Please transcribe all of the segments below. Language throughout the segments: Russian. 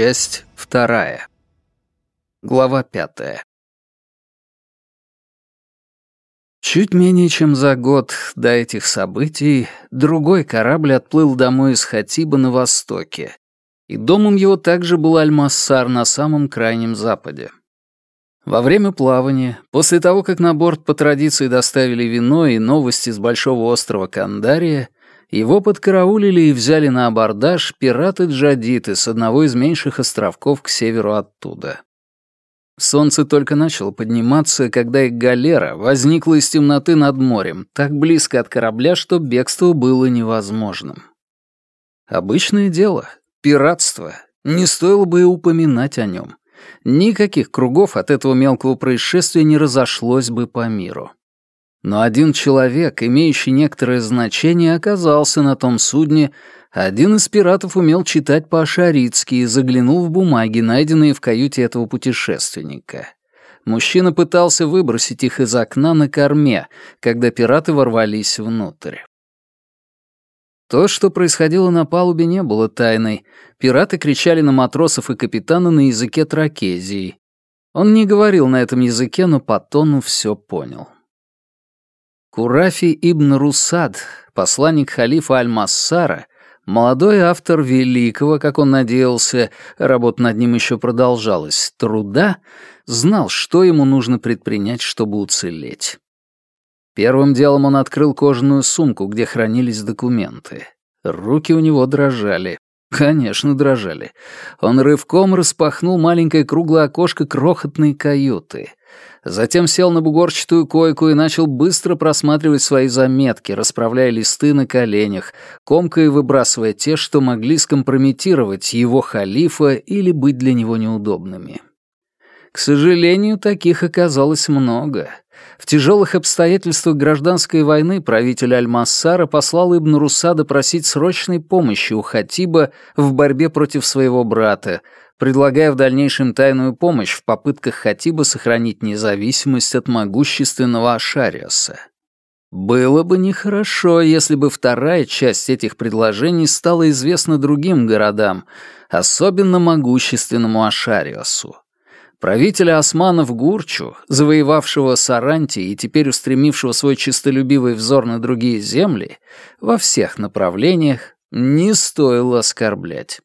Часть вторая. Глава пятая. Чуть менее чем за год до этих событий другой корабль отплыл домой из Хатиба на востоке, и домом его также был Аль-Массар на самом крайнем западе. Во время плавания, после того, как на борт по традиции доставили вино и новости с большого острова Кандария, его подкараулили и взяли на абордаж пираты-джадиты с одного из меньших островков к северу оттуда. Солнце только начало подниматься, когда их галера возникла из темноты над морем, так близко от корабля, что бегство было невозможным. Обычное дело, пиратство, не стоило бы и упоминать о нем. Никаких кругов от этого мелкого происшествия не разошлось бы по миру. Но один человек, имеющий некоторое значение, оказался на том судне, один из пиратов умел читать по-ашаритски и заглянул в бумаги, найденные в каюте этого путешественника. Мужчина пытался выбросить их из окна на корме, когда пираты ворвались внутрь. То, что происходило на палубе, не было тайной. Пираты кричали на матросов и капитана на языке тракезии. Он не говорил на этом языке, но по тону все понял. Курафи ибн Русад, посланник халифа Аль-Массара, молодой автор великого, как он надеялся, работа над ним еще продолжалась, труда, знал, что ему нужно предпринять, чтобы уцелеть. Первым делом он открыл кожаную сумку, где хранились документы. Руки у него дрожали. Конечно, дрожали. Он рывком распахнул маленькое круглое окошко крохотной каюты. Затем сел на бугорчатую койку и начал быстро просматривать свои заметки, расправляя листы на коленях, комкая и выбрасывая те, что могли скомпрометировать его халифа или быть для него неудобными. К сожалению, таких оказалось много. В тяжелых обстоятельствах гражданской войны правитель Аль-Массара послал Ибн Русада просить срочной помощи у Хатиба в борьбе против своего брата, предлагая в дальнейшем тайную помощь в попытках Хатиба сохранить независимость от могущественного Ашариаса. Было бы нехорошо, если бы вторая часть этих предложений стала известна другим городам, особенно могущественному Ашариасу. Правителя османов Гурчу, завоевавшего Саранти и теперь устремившего свой чистолюбивый взор на другие земли, во всех направлениях не стоило оскорблять.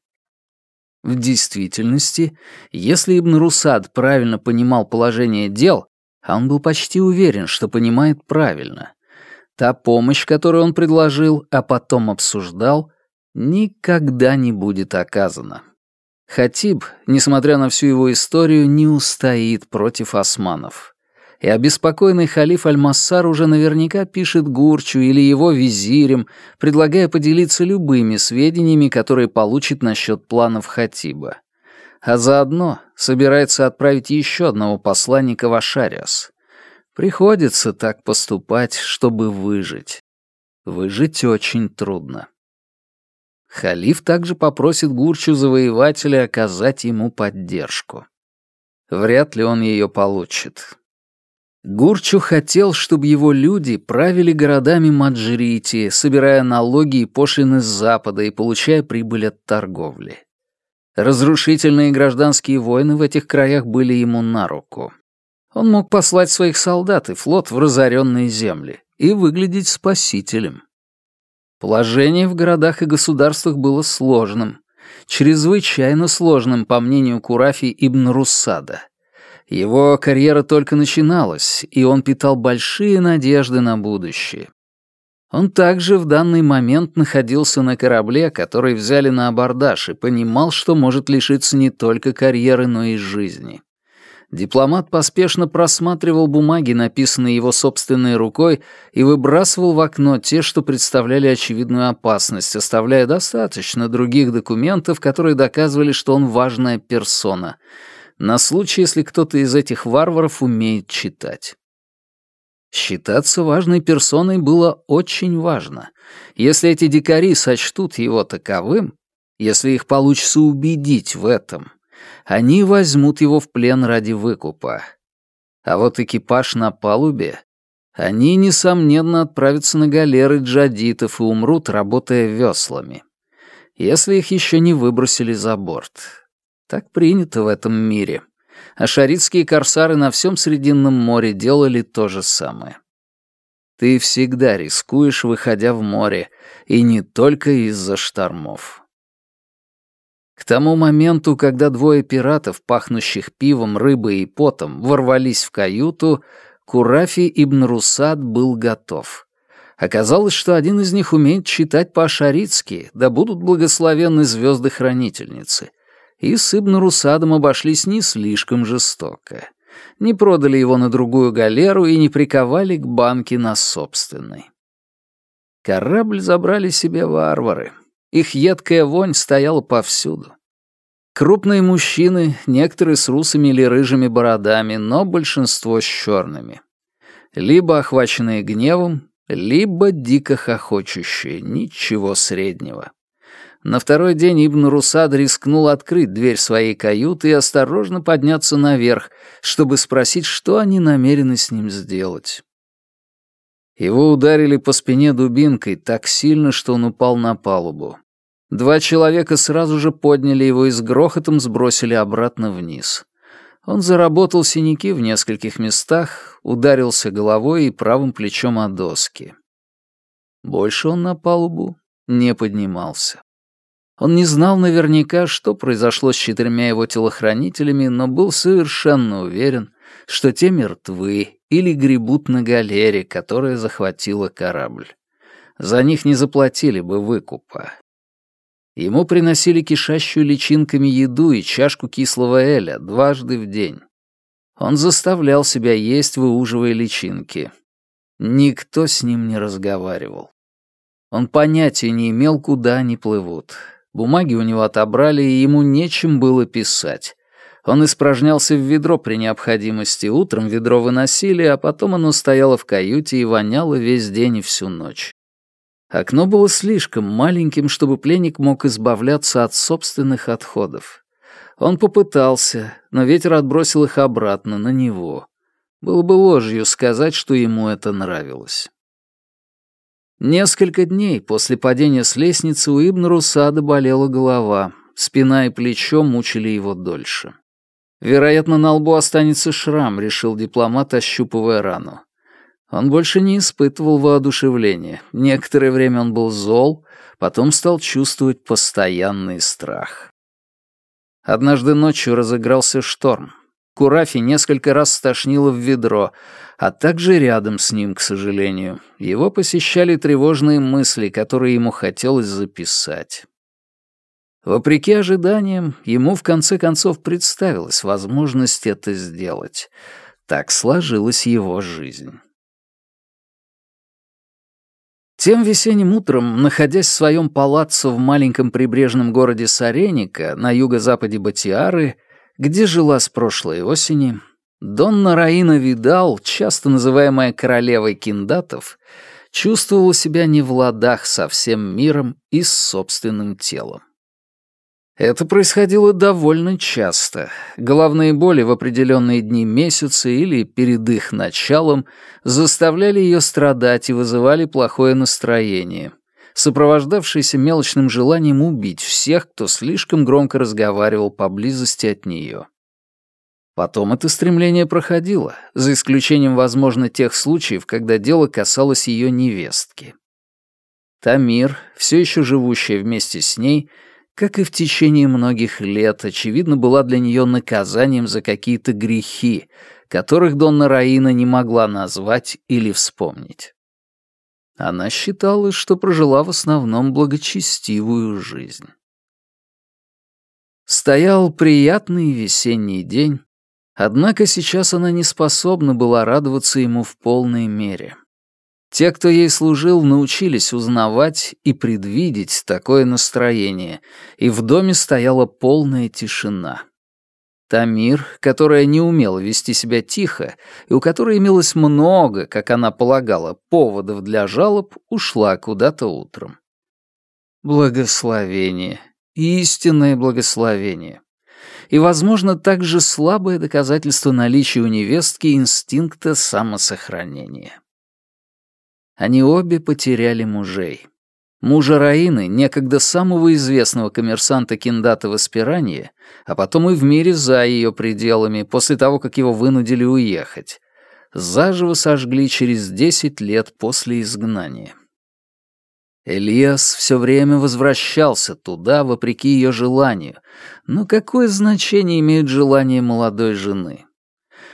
В действительности, если Ибн Русад правильно понимал положение дел, а он был почти уверен, что понимает правильно, та помощь, которую он предложил, а потом обсуждал, никогда не будет оказана. Хатиб, несмотря на всю его историю, не устоит против османов и обеспокоенный халиф Аль-Массар уже наверняка пишет Гурчу или его визирем, предлагая поделиться любыми сведениями, которые получит насчет планов Хатиба. А заодно собирается отправить еще одного посланника в Ашариас. Приходится так поступать, чтобы выжить. Выжить очень трудно. Халиф также попросит Гурчу завоевателя оказать ему поддержку. Вряд ли он ее получит. Гурчу хотел, чтобы его люди правили городами Маджрити, собирая налоги и пошлины с Запада и получая прибыль от торговли. Разрушительные гражданские войны в этих краях были ему на руку. Он мог послать своих солдат и флот в разоренные земли и выглядеть спасителем. Положение в городах и государствах было сложным, чрезвычайно сложным, по мнению Курафи ибн Руссада — его карьера только начиналась, и он питал большие надежды на будущее. Он также в данный момент находился на корабле, который взяли на абордаж, и понимал, что может лишиться не только карьеры, но и жизни. Дипломат поспешно просматривал бумаги, написанные его собственной рукой, и выбрасывал в окно те, что представляли очевидную опасность, оставляя достаточно других документов, которые доказывали, что он важная персона — на случай, если кто-то из этих варваров умеет читать. Считаться важной персоной было очень важно. Если эти дикари сочтут его таковым, если их получится убедить в этом, они возьмут его в плен ради выкупа. А вот экипаж на палубе, они, несомненно, отправятся на галеры джадитов и умрут, работая веслами. Если их еще не выбросили за борт. Так принято в этом мире. А шаритские корсары на всем Срединном море делали то же самое. Ты всегда рискуешь, выходя в море, и не только из-за штормов. К тому моменту, когда двое пиратов, пахнущих пивом, рыбой и потом, ворвались в каюту, Курафи ибн Русад был готов. Оказалось, что один из них умеет читать по-ашаритски, да будут благословенны звезды-хранительницы. И с ибн Русадом обошлись не слишком жестоко. Не продали его на другую галеру и не приковали к банке на собственной. Корабль забрали себе варвары. Их едкая вонь стояла повсюду. Крупные мужчины, некоторые с русыми или рыжими бородами, но большинство с черными. Либо охваченные гневом, либо дико хохочущие, ничего среднего. На второй день Ибн Русад рискнул открыть дверь своей каюты и осторожно подняться наверх, чтобы спросить, что они намерены с ним сделать. Его ударили по спине дубинкой так сильно, что он упал на палубу. Два человека сразу же подняли его и с грохотом сбросили обратно вниз. Он заработал синяки в нескольких местах, ударился головой и правым плечом о доски. Больше он на палубу не поднимался. Он не знал наверняка, что произошло с четырьмя его телохранителями, но был совершенно уверен, что те мертвы или гребут на галере, которая захватила корабль. За них не заплатили бы выкупа, Ему приносили кишащую личинками еду и чашку кислого эля дважды в день. Он заставлял себя есть, выуживая личинки. Никто с ним не разговаривал. Он понятия не имел, куда они плывут. Бумаги у него отобрали, и ему нечем было писать. Он испражнялся в ведро при необходимости, утром ведро выносили, а потом оно стояло в каюте и воняло весь день и всю ночь. Окно было слишком маленьким, чтобы пленник мог избавляться от собственных отходов. Он попытался, но ветер отбросил их обратно на него. Было бы ложью сказать, что ему это нравилось. Несколько дней после падения с лестницы у Ибн Русада болела голова, спина и плечо мучили его дольше. Вероятно, на лбу останется шрам, решил дипломат, ощупывая рану. Он больше не испытывал воодушевления. Некоторое время он был зол, потом стал чувствовать постоянный страх. Однажды ночью разыгрался шторм. Курафи несколько раз стошнило в ведро, а также рядом с ним, к сожалению. Его посещали тревожные мысли, которые ему хотелось записать. Вопреки ожиданиям, ему в конце концов представилась возможность это сделать. Так сложилась его жизнь. Тем весенним утром, находясь в своем палаццо в маленьком прибрежном городе Сареника на юго-западе Батиары, где жила с прошлой осени, Донна Раина Видал, часто называемая королевой киндатов, чувствовала себя не в ладах со всем миром и с собственным телом. Это происходило довольно часто. Головные боли в определенные дни месяца или перед их началом заставляли ее страдать и вызывали плохое настроение, сопровождавшееся мелочным желанием убить всех, кто слишком громко разговаривал поблизости от нее. Потом это стремление проходило, за исключением, возможно, тех случаев, когда дело касалось ее невестки. Тамир, все еще живущая вместе с ней, — как и в течение многих лет, очевидно, была для нее наказанием за какие-то грехи, которых Донна Раина не могла назвать или вспомнить. Она считала, что прожила в основном благочестивую жизнь. Стоял приятный весенний день, однако сейчас она не способна была радоваться ему в полной мере. Те, кто ей служил, научились узнавать и предвидеть такое настроение, и в доме стояла полная тишина. Тамир, которая не умела вести себя тихо, и у которой имелось много, как она полагала, поводов для жалоб, ушла куда-то утром. Благословение. Истинное благословение. И, возможно, также слабое доказательство наличия у невестки инстинкта самосохранения. Они обе потеряли мужей. Мужа Раины, некогда самого известного коммерсанта Киндата в Эспиранье, а потом и в мире за ее пределами, после того, как его вынудили уехать, заживо сожгли через десять лет после изгнания. Элиас все время возвращался туда, вопреки ее желанию. Но какое значение имеет желание молодой жены?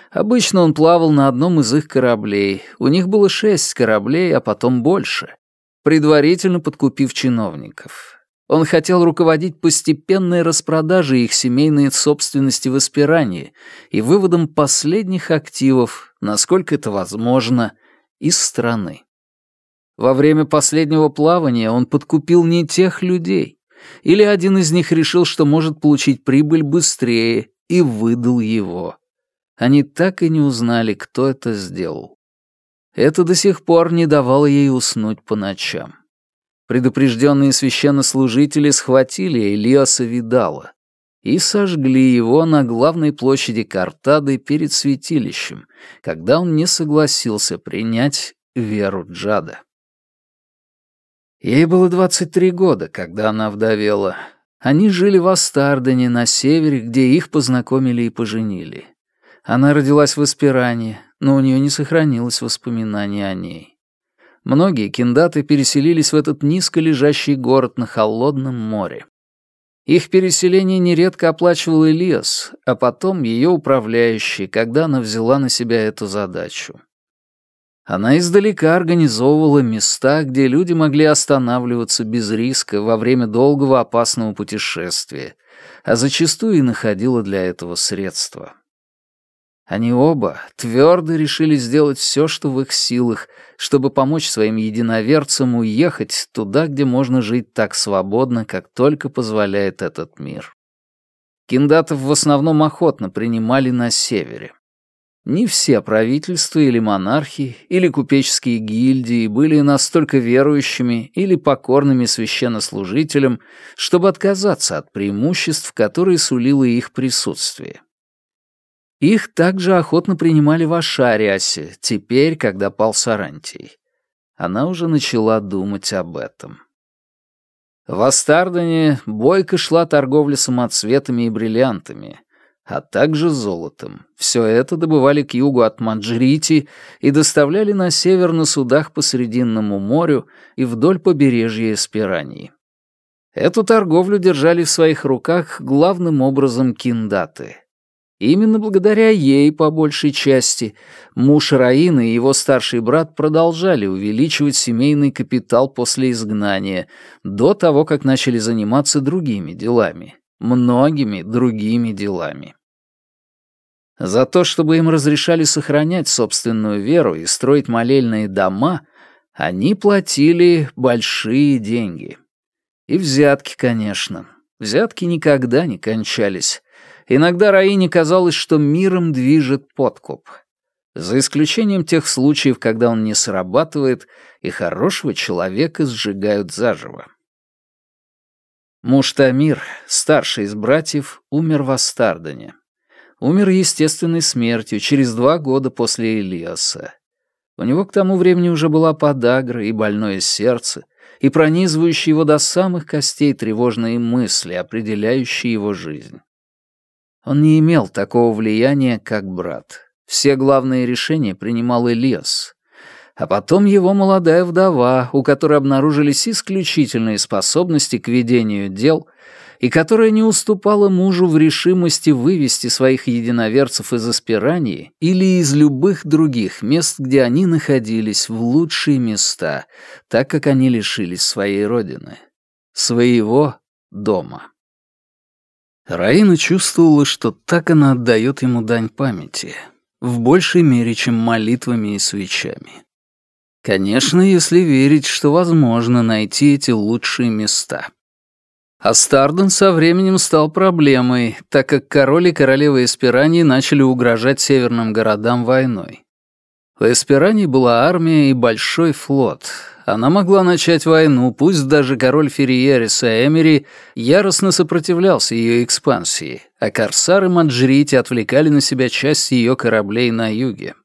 Обычно он плавал на одном из их кораблей. У них было шесть кораблей, а потом больше, предварительно подкупив чиновников. Он хотел руководить постепенной распродажей их семейной собственности в Эспирании и выводом последних активов, насколько это возможно, из страны. Во время последнего плавания он подкупил не тех людей, или один из них решил, что может получить прибыль быстрее, и выдал его. Они так и не узнали, кто это сделал. Это до сих пор не давало ей уснуть по ночам. Предупрежденные священнослужители схватили Элиаса Видала и сожгли его на главной площади Картады перед святилищем, когда он не согласился принять веру Джада. Ей было 23 года, когда она вдовела. Они жили в Астардене на севере, где их познакомили и поженили. Она родилась в Аспиране, но у нее не сохранилось воспоминаний о ней. Многие киндаты переселились в этот низко лежащий город на холодном море. Их переселение нередко оплачивал Элиас, а потом ее управляющий, когда она взяла на себя эту задачу. Она издалека организовывала места, где люди могли останавливаться без риска во время долгого опасного путешествия, а зачастую и находила для этого средства. Они оба твердо решили сделать все, что в их силах, чтобы помочь своим единоверцам уехать туда, где можно жить так свободно, как только позволяет этот мир. Киндатов в основном охотно принимали на севере. Не все правительства или монархи, или купеческие гильдии были настолько верующими или покорными священнослужителям, чтобы отказаться от преимуществ, которые сулило их присутствие. Их также охотно принимали в Ашариасе, теперь, когда пал Сарантий. Она уже начала думать об этом. В Астардоне бойко шла торговля самоцветами и бриллиантами а также золотом. Все это добывали к югу от Манджрити и доставляли на север на судах по Срединному морю и вдоль побережья Эспирании. Эту торговлю держали в своих руках главным образом киндаты. Именно благодаря ей, по большей части, муж Раины и его старший брат продолжали увеличивать семейный капитал после изгнания, до того, как начали заниматься другими делами, многими другими делами. За то, чтобы им разрешали сохранять собственную веру и строить молельные дома, они платили большие деньги. И взятки, конечно. Взятки никогда не кончались. Иногда Раине казалось, что миром движет подкуп. За исключением тех случаев, когда он не срабатывает, и хорошего человека сжигают заживо. Муж Тамир, старший из братьев, умер в Астардане умер естественной смертью через два года после Илиаса. У него к тому времени уже была подагра и больное сердце, и пронизывающие его до самых костей тревожные мысли, определяющие его жизнь. Он не имел такого влияния, как брат. Все главные решения принимал Элиас. А потом его молодая вдова, у которой обнаружились исключительные способности к ведению дел — и которая не уступала мужу в решимости вывести своих единоверцев из Аспирании или из любых других мест, где они находились, в лучшие места, так как они лишились своей родины, своего дома. Раина чувствовала, что так она отдает ему дань памяти, в большей мере, чем молитвами и свечами. Конечно, если верить, что возможно найти эти лучшие места. Астарден со временем стал проблемой, так как король и королева Эспирании начали угрожать северным городам войной. У Эспирании была армия и большой флот. Она могла начать войну, пусть даже король Ферриерис и Эмери яростно сопротивлялся ее экспансии, а корсары Маджрити отвлекали на себя часть ее кораблей на юге.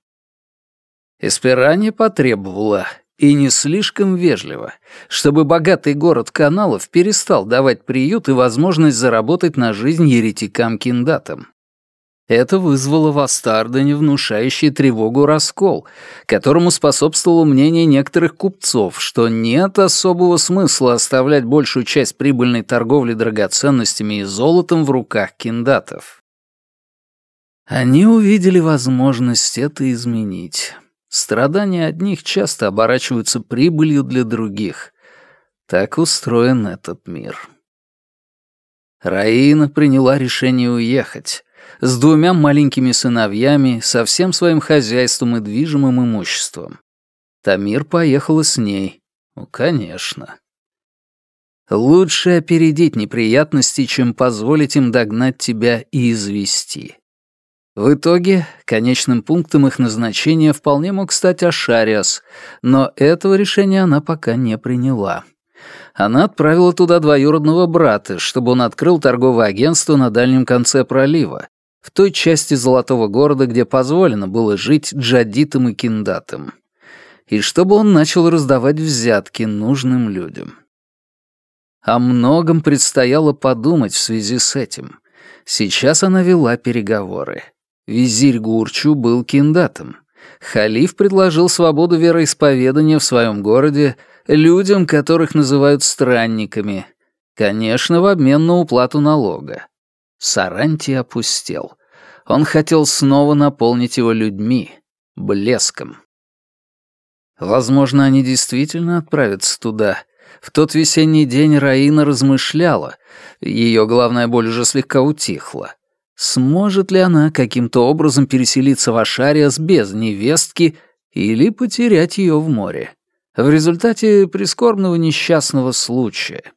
Эспирания потребовала и не слишком вежливо, чтобы богатый город каналов перестал давать приют и возможность заработать на жизнь еретикам-киндатам. Это вызвало в Астардене внушающий тревогу раскол, которому способствовало мнение некоторых купцов, что нет особого смысла оставлять большую часть прибыльной торговли драгоценностями и золотом в руках киндатов. Они увидели возможность это изменить. Страдания одних часто оборачиваются прибылью для других. Так устроен этот мир. Раина приняла решение уехать с двумя маленькими сыновьями, со всем своим хозяйством и движимым имуществом. Тамир поехала с ней. Ну, конечно. Лучше опередить неприятности, чем позволить им догнать тебя и извести. В итоге, конечным пунктом их назначения вполне мог стать Ашариас, но этого решения она пока не приняла. Она отправила туда двоюродного брата, чтобы он открыл торговое агентство на дальнем конце пролива, в той части золотого города, где позволено было жить джадитам и киндатам, и чтобы он начал раздавать взятки нужным людям. О многом предстояло подумать в связи с этим. Сейчас она вела переговоры. Визирь Гурчу был киндатом. Халиф предложил свободу вероисповедания в своем городе людям, которых называют странниками, конечно, в обмен на уплату налога. Сарантий опустел. Он хотел снова наполнить его людьми, блеском. Возможно, они действительно отправятся туда. В тот весенний день Раина размышляла, ее главная боль уже слегка утихла. Сможет ли она каким-то образом переселиться в Ашариас без невестки или потерять ее в море? В результате прискорбного несчастного случая.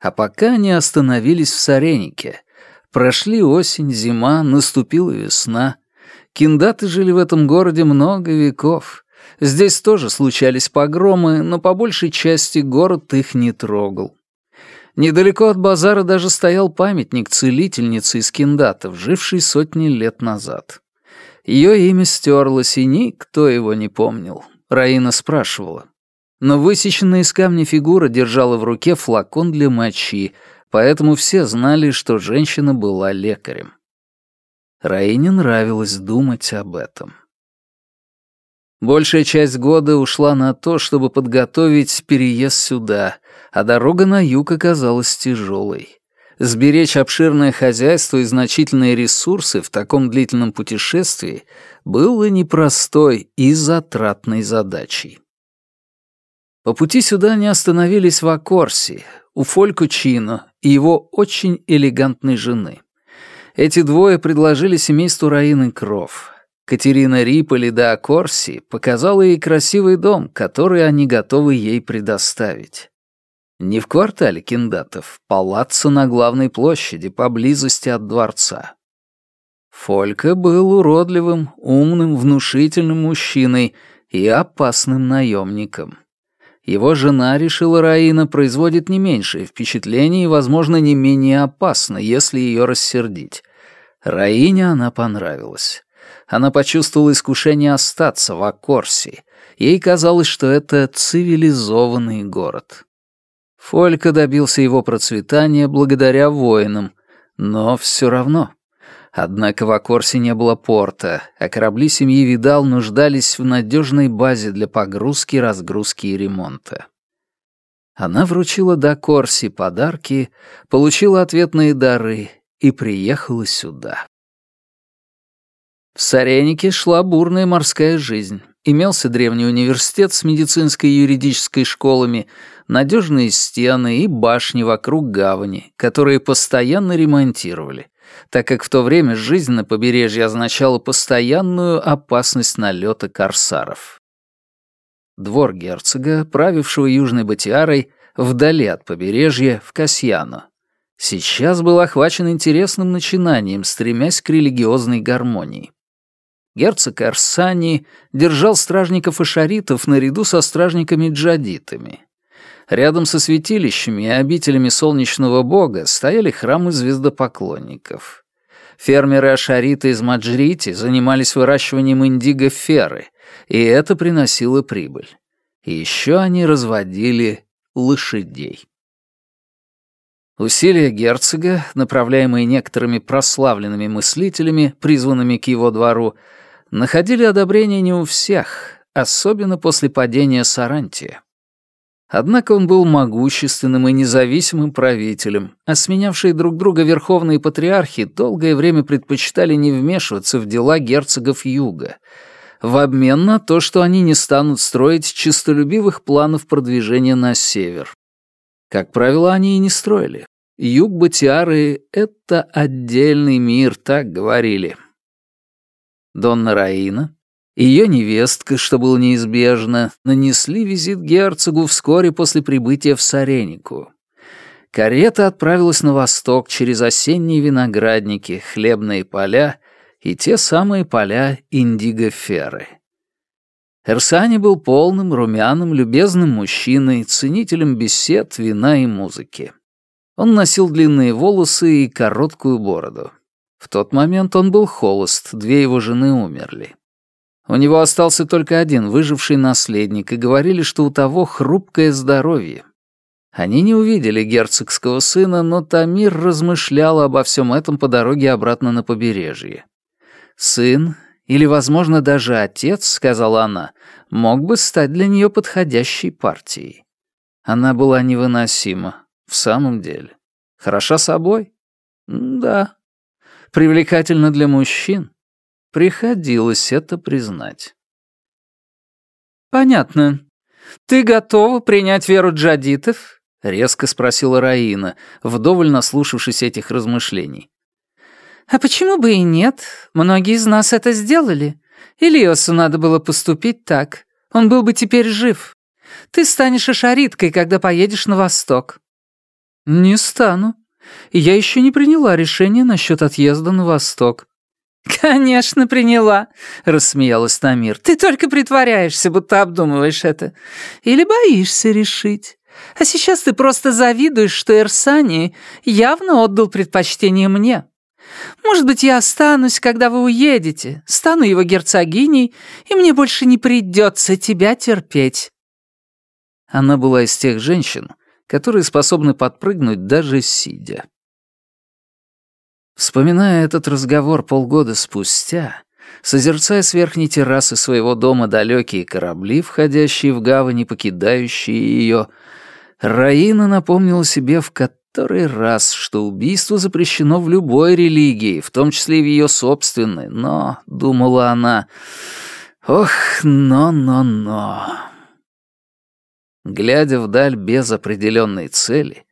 А пока они остановились в Саренике. Прошли осень, зима, наступила весна. Киндаты жили в этом городе много веков. Здесь тоже случались погромы, но по большей части город их не трогал. Недалеко от базара даже стоял памятник целительницы из киндатов, жившей сотни лет назад. Ее имя стерлось, и никто его не помнил. Раина спрашивала но высеченная из камня фигура держала в руке флакон для мочи, поэтому все знали, что женщина была лекарем. Раине нравилось думать об этом. Большая часть года ушла на то, чтобы подготовить переезд сюда, а дорога на юг оказалась тяжелой. Сберечь обширное хозяйство и значительные ресурсы в таком длительном путешествии было непростой и затратной задачей. По пути сюда они остановились в Акорси, у Фолько Чино и его очень элегантной жены. Эти двое предложили семейству Раины кров. Катерина Риполи до Акорси показала ей красивый дом, который они готовы ей предоставить. Не в квартале киндатов, палаццо на главной площади, поблизости от дворца. Фолька был уродливым, умным, внушительным мужчиной и опасным наемником. Его жена, решила Раина, производит не меньшее впечатление и, возможно, не менее опасно, если ее рассердить. Раине она понравилась. Она почувствовала искушение остаться в Аккорсе. Ей казалось, что это цивилизованный город. Фолька добился его процветания благодаря воинам, но все равно Однако в Акорсе не было порта, а корабли семьи Видал нуждались в надежной базе для погрузки, разгрузки и ремонта. Она вручила до Корси подарки, получила ответные дары и приехала сюда. В Саренике шла бурная морская жизнь. Имелся древний университет с медицинской и юридической школами, надежные стены и башни вокруг гавани, которые постоянно ремонтировали, так как в то время жизнь на побережье означала постоянную опасность налета корсаров. Двор герцога, правившего Южной Батиарой, вдали от побережья, в Касьяно, сейчас был охвачен интересным начинанием, стремясь к религиозной гармонии. Герцог Арсани держал стражников и шаритов наряду со стражниками-джадитами. Рядом со святилищами и обителями солнечного бога стояли храмы звездопоклонников. Фермеры Ашарита из Маджрити занимались выращиванием индиго-феры, и это приносило прибыль. И еще они разводили лошадей. Усилия герцога, направляемые некоторыми прославленными мыслителями, призванными к его двору, находили одобрение не у всех, особенно после падения Сарантия. Однако он был могущественным и независимым правителем, а сменявшие друг друга верховные патриархи долгое время предпочитали не вмешиваться в дела герцогов Юга, в обмен на то, что они не станут строить чистолюбивых планов продвижения на север. Как правило, они и не строили. Юг Батиары — это отдельный мир, так говорили. Донна Раина, ее невестка, что было неизбежно, нанесли визит герцогу вскоре после прибытия в Саренику. Карета отправилась на восток через осенние виноградники, хлебные поля и те самые поля индиго-феры. Эрсани был полным, румяным, любезным мужчиной, ценителем бесед, вина и музыки. Он носил длинные волосы и короткую бороду. В тот момент он был холост, две его жены умерли. У него остался только один выживший наследник, и говорили, что у того хрупкое здоровье. Они не увидели герцогского сына, но Тамир размышлял обо всем этом по дороге обратно на побережье. «Сын, или, возможно, даже отец, — сказала она, — мог бы стать для нее подходящей партией». Она была невыносима, в самом деле. Хороша собой? Да. Привлекательна для мужчин? Приходилось это признать. «Понятно. Ты готова принять веру джадитов?» — резко спросила Раина, вдоволь наслушавшись этих размышлений. «А почему бы и нет? Многие из нас это сделали. Ильосу надо было поступить так. Он был бы теперь жив. Ты станешь ашариткой, когда поедешь на восток». «Не стану. Я еще не приняла решение насчет отъезда на восток. «Конечно, приняла», — рассмеялась Тамир. «Ты только притворяешься, будто обдумываешь это. Или боишься решить. А сейчас ты просто завидуешь, что Эрсани явно отдал предпочтение мне. Может быть, я останусь, когда вы уедете, стану его герцогиней, и мне больше не придется тебя терпеть». Она была из тех женщин, которые способны подпрыгнуть даже сидя. Вспоминая этот разговор полгода спустя, созерцая с верхней террасы своего дома далекие корабли, входящие в гавань и покидающие ее, Раина напомнила себе в который раз, что убийство запрещено в любой религии, в том числе и в ее собственной, но, думала она, ох, но-но-но. Глядя вдаль без определенной цели,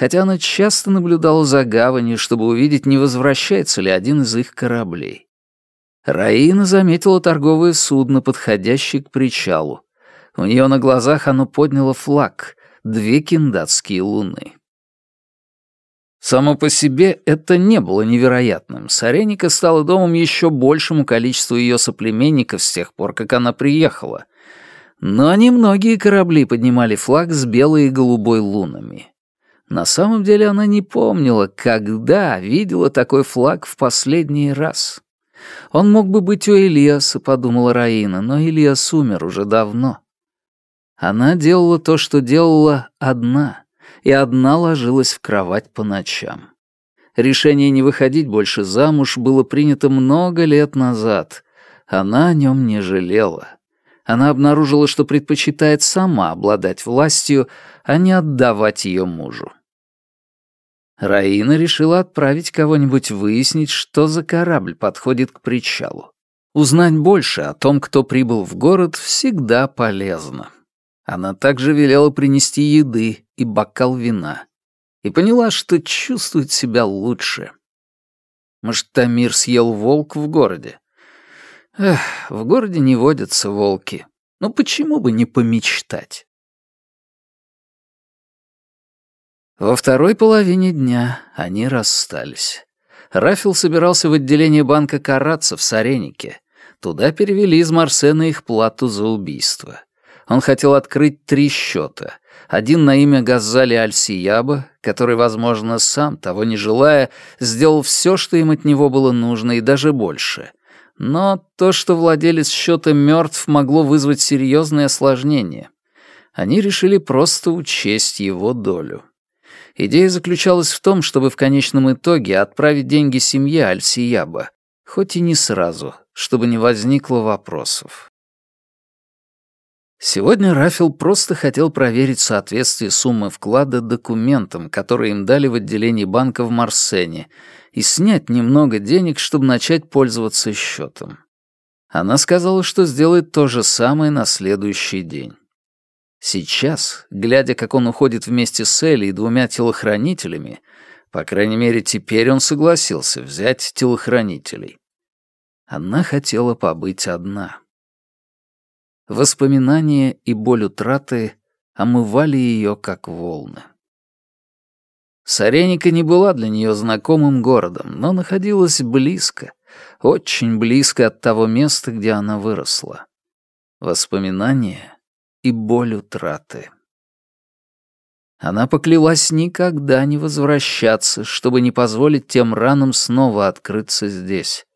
хотя она часто наблюдала за гаванью, чтобы увидеть, не возвращается ли один из их кораблей. Раина заметила торговое судно, подходящее к причалу. У нее на глазах оно подняло флаг — две киндатские луны. Само по себе это не было невероятным. Сареника стала домом еще большему количеству ее соплеменников с тех пор, как она приехала. Но немногие корабли поднимали флаг с белой и голубой лунами. На самом деле она не помнила, когда видела такой флаг в последний раз. Он мог бы быть у Ильяса, подумала Раина, но Ильяс умер уже давно. Она делала то, что делала одна, и одна ложилась в кровать по ночам. Решение не выходить больше замуж было принято много лет назад. Она о нем не жалела. Она обнаружила, что предпочитает сама обладать властью, а не отдавать ее мужу. Раина решила отправить кого-нибудь выяснить, что за корабль подходит к причалу. Узнать больше о том, кто прибыл в город, всегда полезно. Она также велела принести еды и бокал вина. И поняла, что чувствует себя лучше. Может, Тамир съел волк в городе? Эх, в городе не водятся волки. Но почему бы не помечтать? Во второй половине дня они расстались. Рафил собирался в отделение банка караться в Саренике. Туда перевели из Марсена их плату за убийство. Он хотел открыть три счета. Один на имя Газали Аль-Сияба, который, возможно, сам, того не желая, сделал все, что им от него было нужно, и даже больше. Но то, что владелец счета мертв, могло вызвать серьезные осложнения. Они решили просто учесть его долю. Идея заключалась в том, чтобы в конечном итоге отправить деньги семье Альсияба, хоть и не сразу, чтобы не возникло вопросов. Сегодня Рафил просто хотел проверить соответствие суммы вклада документам, которые им дали в отделении банка в Марсене, и снять немного денег, чтобы начать пользоваться счетом. Она сказала, что сделает то же самое на следующий день. Сейчас, глядя, как он уходит вместе с Элли и двумя телохранителями, по крайней мере, теперь он согласился взять телохранителей. Она хотела побыть одна. Воспоминания и боль утраты омывали ее, как волны. Сареника не была для нее знакомым городом, но находилась близко, очень близко от того места, где она выросла. Воспоминания и боль утраты. Она поклялась никогда не возвращаться, чтобы не позволить тем ранам снова открыться здесь.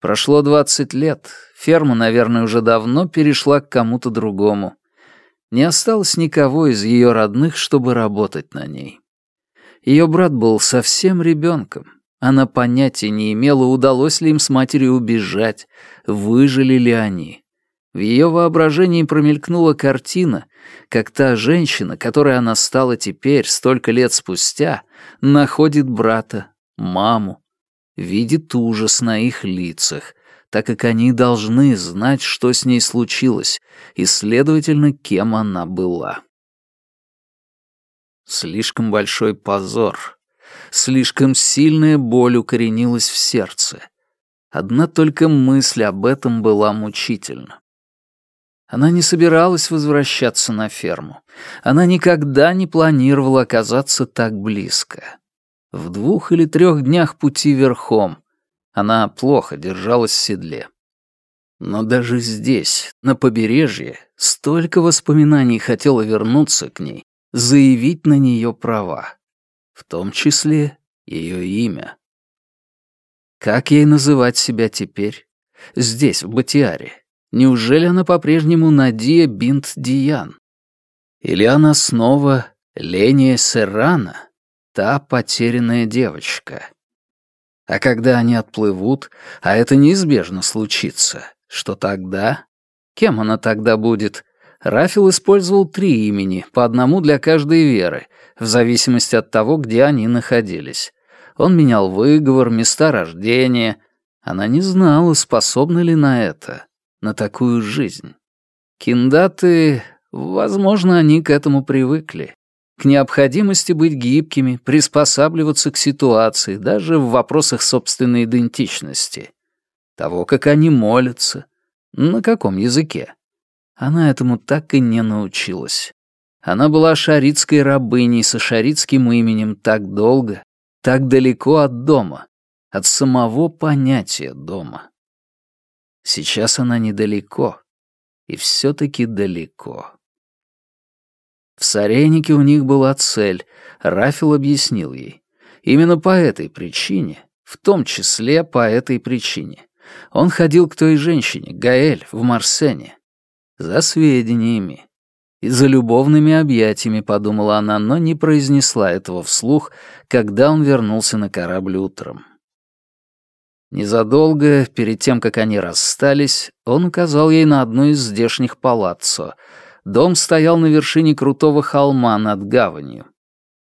Прошло двадцать лет, ферма, наверное, уже давно перешла к кому-то другому. Не осталось никого из ее родных, чтобы работать на ней. Ее брат был совсем ребенком. Она понятия не имела, удалось ли им с матерью убежать, выжили ли они. В ее воображении промелькнула картина, как та женщина, которой она стала теперь, столько лет спустя, находит брата, маму, видит ужас на их лицах, так как они должны знать, что с ней случилось, и, следовательно, кем она была. Слишком большой позор, слишком сильная боль укоренилась в сердце. Одна только мысль об этом была мучительна. Она не собиралась возвращаться на ферму. Она никогда не планировала оказаться так близко. В двух или трех днях пути верхом. Она плохо держалась в седле. Но даже здесь, на побережье, столько воспоминаний хотела вернуться к ней, заявить на нее права. В том числе ее имя. Как ей называть себя теперь? Здесь, в Батиаре. Неужели она по-прежнему Надия Бинт Диян? Или она снова Ления Серрана, та потерянная девочка? А когда они отплывут, а это неизбежно случится, что тогда? Кем она тогда будет? Рафил использовал три имени, по одному для каждой веры, в зависимости от того, где они находились. Он менял выговор, места рождения. Она не знала, способна ли на это на такую жизнь. Киндаты, возможно, они к этому привыкли. К необходимости быть гибкими, приспосабливаться к ситуации, даже в вопросах собственной идентичности. Того, как они молятся. На каком языке? Она этому так и не научилась. Она была шаритской рабыней со шаритским именем так долго, так далеко от дома, от самого понятия дома. Сейчас она недалеко, и все-таки далеко. В Саренике у них была цель, Рафил объяснил ей. Именно по этой причине, в том числе по этой причине, он ходил к той женщине, Гаэль, в Марсене. За сведениями. И за любовными объятиями, подумала она, но не произнесла этого вслух, когда он вернулся на корабль утром. Незадолго, перед тем, как они расстались, он указал ей на одну из здешних палаццо. Дом стоял на вершине крутого холма над гаванью.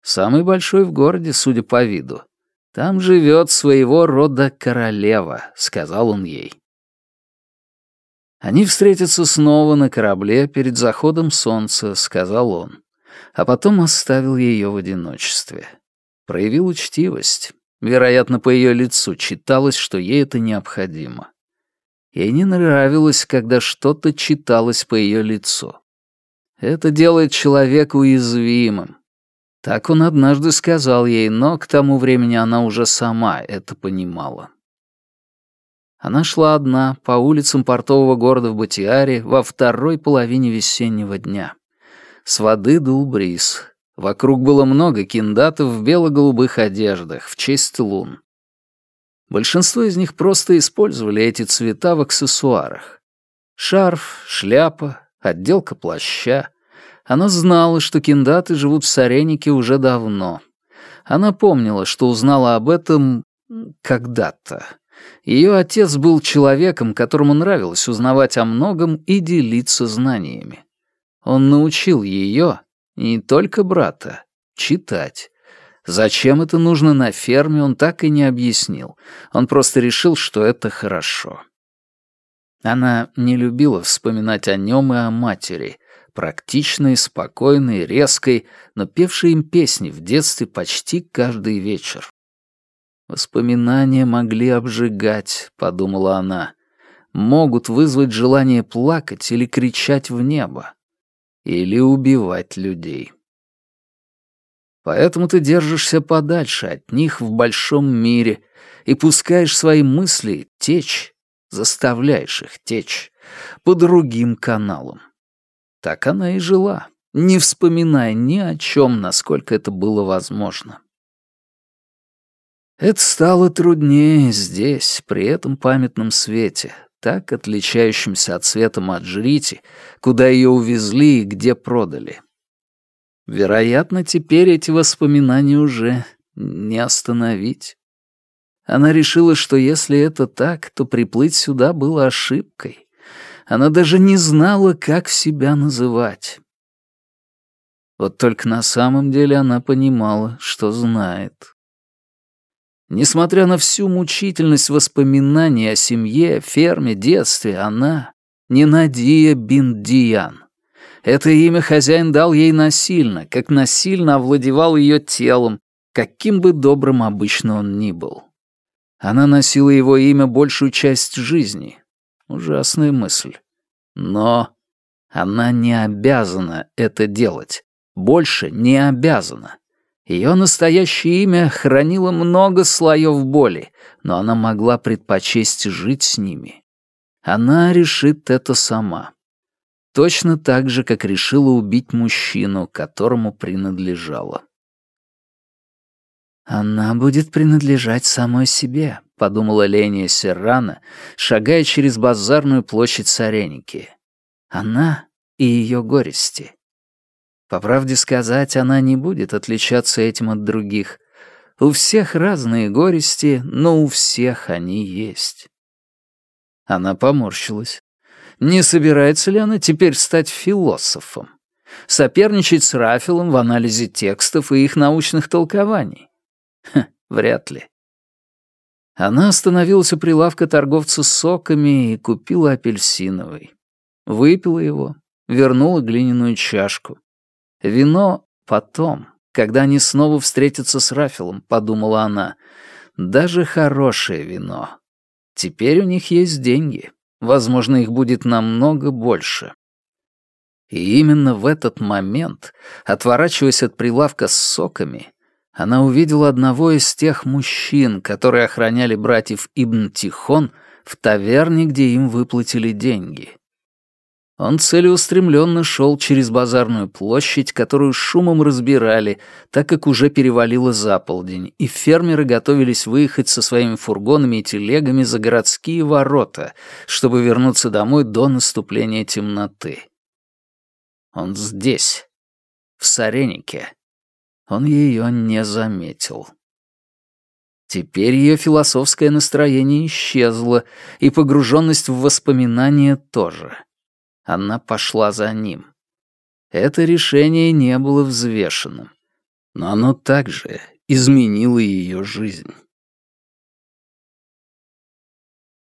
Самый большой в городе, судя по виду. «Там живет своего рода королева», — сказал он ей. «Они встретятся снова на корабле перед заходом солнца», — сказал он. А потом оставил ее в одиночестве. Проявил учтивость. Вероятно, по ее лицу читалось, что ей это необходимо. Ей не нравилось, когда что-то читалось по ее лицу. Это делает человека уязвимым. Так он однажды сказал ей, но к тому времени она уже сама это понимала. Она шла одна по улицам портового города в Батиаре во второй половине весеннего дня. С воды дул бриз. Вокруг было много киндатов в бело-голубых одеждах в честь лун. Большинство из них просто использовали эти цвета в аксессуарах. Шарф, шляпа, отделка плаща. Она знала, что киндаты живут в Саренике уже давно. Она помнила, что узнала об этом когда-то. Ее отец был человеком, которому нравилось узнавать о многом и делиться знаниями. Он научил ее, не только брата, читать. Зачем это нужно на ферме, он так и не объяснил. Он просто решил, что это хорошо. Она не любила вспоминать о нем и о матери, практичной, спокойной, резкой, но певшей им песни в детстве почти каждый вечер. «Воспоминания могли обжигать», — подумала она. «Могут вызвать желание плакать или кричать в небо. Или убивать людей». Поэтому ты держишься подальше от них в большом мире и пускаешь свои мысли течь, заставляешь их течь по другим каналам. Так она и жила, не вспоминая ни о чем, насколько это было возможно. Это стало труднее здесь, при этом памятном свете, так отличающемся от света Маджрити, куда ее увезли и где продали. Вероятно, теперь эти воспоминания уже не остановить. Она решила, что если это так, то приплыть сюда было ошибкой. Она даже не знала, как себя называть. Вот только на самом деле она понимала, что знает. Несмотря на всю мучительность воспоминаний о семье, ферме, детстве, она не Надия Биндиян. Это имя хозяин дал ей насильно, как насильно овладевал ее телом, каким бы добрым обычно он ни был. Она носила его имя большую часть жизни. Ужасная мысль. Но она не обязана это делать. Больше не обязана. Ее настоящее имя хранило много слоев боли, но она могла предпочесть жить с ними. Она решит это сама. Точно так же, как решила убить мужчину, которому принадлежала. «Она будет принадлежать самой себе», — подумала Леня Серрана, шагая через базарную площадь Сареники. «Она и ее горести». По правде сказать, она не будет отличаться этим от других. У всех разные горести, но у всех они есть. Она поморщилась. Не собирается ли она теперь стать философом? Соперничать с Рафилом в анализе текстов и их научных толкований? Ха, вряд ли. Она остановилась у прилавка торговца соками и купила апельсиновый. Выпила его, вернула глиняную чашку. Вино потом, когда они снова встретятся с Рафилом, подумала она. Даже хорошее вино. Теперь у них есть деньги. Возможно, их будет намного больше. И именно в этот момент, отворачиваясь от прилавка с соками, она увидела одного из тех мужчин, которые охраняли братьев Ибн Тихон в таверне, где им выплатили деньги. Он целеустремленно шел через базарную площадь, которую шумом разбирали, так как уже перевалило за полдень, и фермеры готовились выехать со своими фургонами и телегами за городские ворота, чтобы вернуться домой до наступления темноты. Он здесь, в Саренике. Он ее не заметил. Теперь ее философское настроение исчезло, и погруженность в воспоминания тоже — она пошла за ним. Это решение не было взвешенным, но оно также изменило ее жизнь.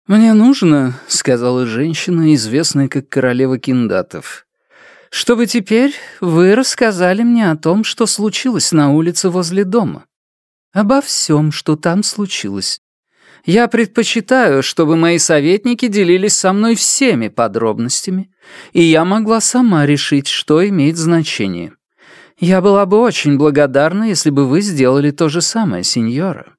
«Мне нужно», — сказала женщина, известная как королева киндатов, «чтобы теперь вы рассказали мне о том, что случилось на улице возле дома. Обо всем, что там случилось. Я предпочитаю, чтобы мои советники делились со мной всеми подробностями, и я могла сама решить, что имеет значение. Я была бы очень благодарна, если бы вы сделали то же самое, сеньора».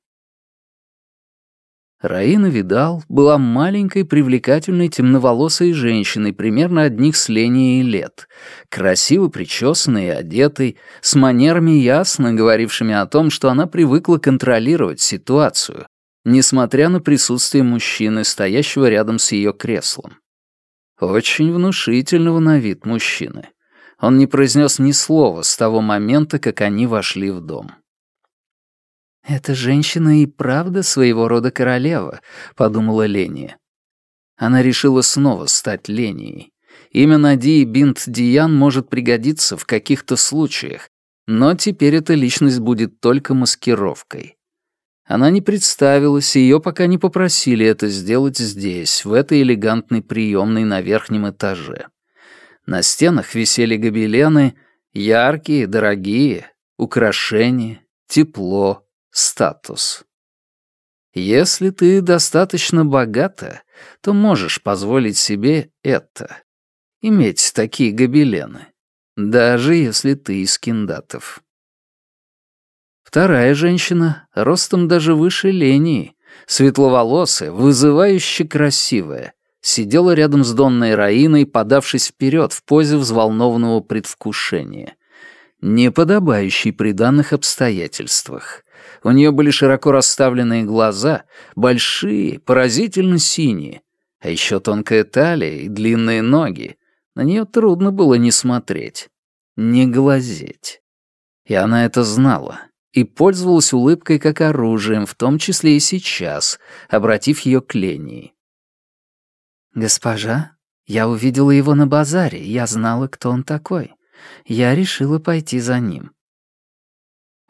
Раина Видал была маленькой, привлекательной, темноволосой женщиной примерно одних с Ленией лет, красиво причесанной и одетой, с манерами ясно говорившими о том, что она привыкла контролировать ситуацию, несмотря на присутствие мужчины, стоящего рядом с ее креслом. Очень внушительного на вид мужчины. Он не произнес ни слова с того момента, как они вошли в дом. «Эта женщина и правда своего рода королева», — подумала Ления. Она решила снова стать Ленией. Имя Надии Бинт Диан может пригодиться в каких-то случаях, но теперь эта личность будет только маскировкой. Она не представилась, и ее пока не попросили это сделать здесь, в этой элегантной приемной на верхнем этаже. На стенах висели гобелены, яркие, дорогие, украшения, тепло, статус. Если ты достаточно богата, то можешь позволить себе это. Иметь такие гобелены. Даже если ты из киндатов. Вторая женщина, ростом даже выше Лении, светловолосая, вызывающе красивая, сидела рядом с Донной Раиной, подавшись вперед в позе взволнованного предвкушения. Неподобающей при данных обстоятельствах. У нее были широко расставленные глаза, большие, поразительно синие, а еще тонкая талия и длинные ноги. На нее трудно было не смотреть, не глазеть. И она это знала и пользовалась улыбкой как оружием, в том числе и сейчас, обратив ее к Лении. «Госпожа, я увидела его на базаре, я знала, кто он такой. Я решила пойти за ним».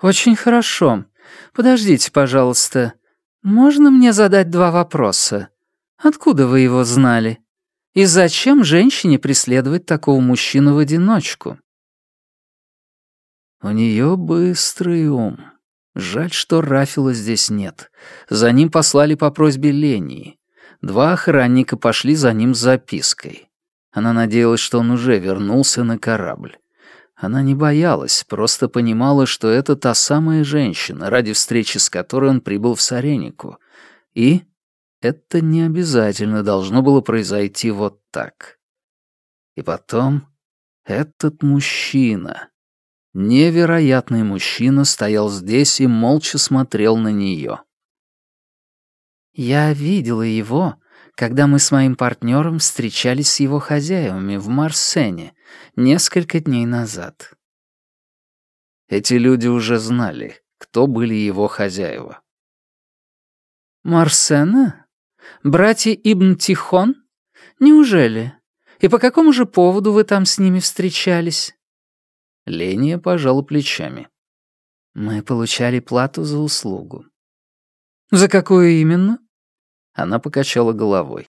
«Очень хорошо. Подождите, пожалуйста. Можно мне задать два вопроса? Откуда вы его знали? И зачем женщине преследовать такого мужчину в одиночку?» У нее быстрый ум. Жаль, что Рафила здесь нет. За ним послали по просьбе Лении. Два охранника пошли за ним с запиской. Она надеялась, что он уже вернулся на корабль. Она не боялась, просто понимала, что это та самая женщина, ради встречи с которой он прибыл в Саренику. И это не обязательно должно было произойти вот так. И потом этот мужчина. Невероятный мужчина стоял здесь и молча смотрел на нее. «Я видела его, когда мы с моим партнером встречались с его хозяевами в Марсене несколько дней назад». Эти люди уже знали, кто были его хозяева. «Марсена? Братья Ибн Тихон? Неужели? И по какому же поводу вы там с ними встречались?» Ления пожала плечами. «Мы получали плату за услугу». «За какую именно?» Она покачала головой.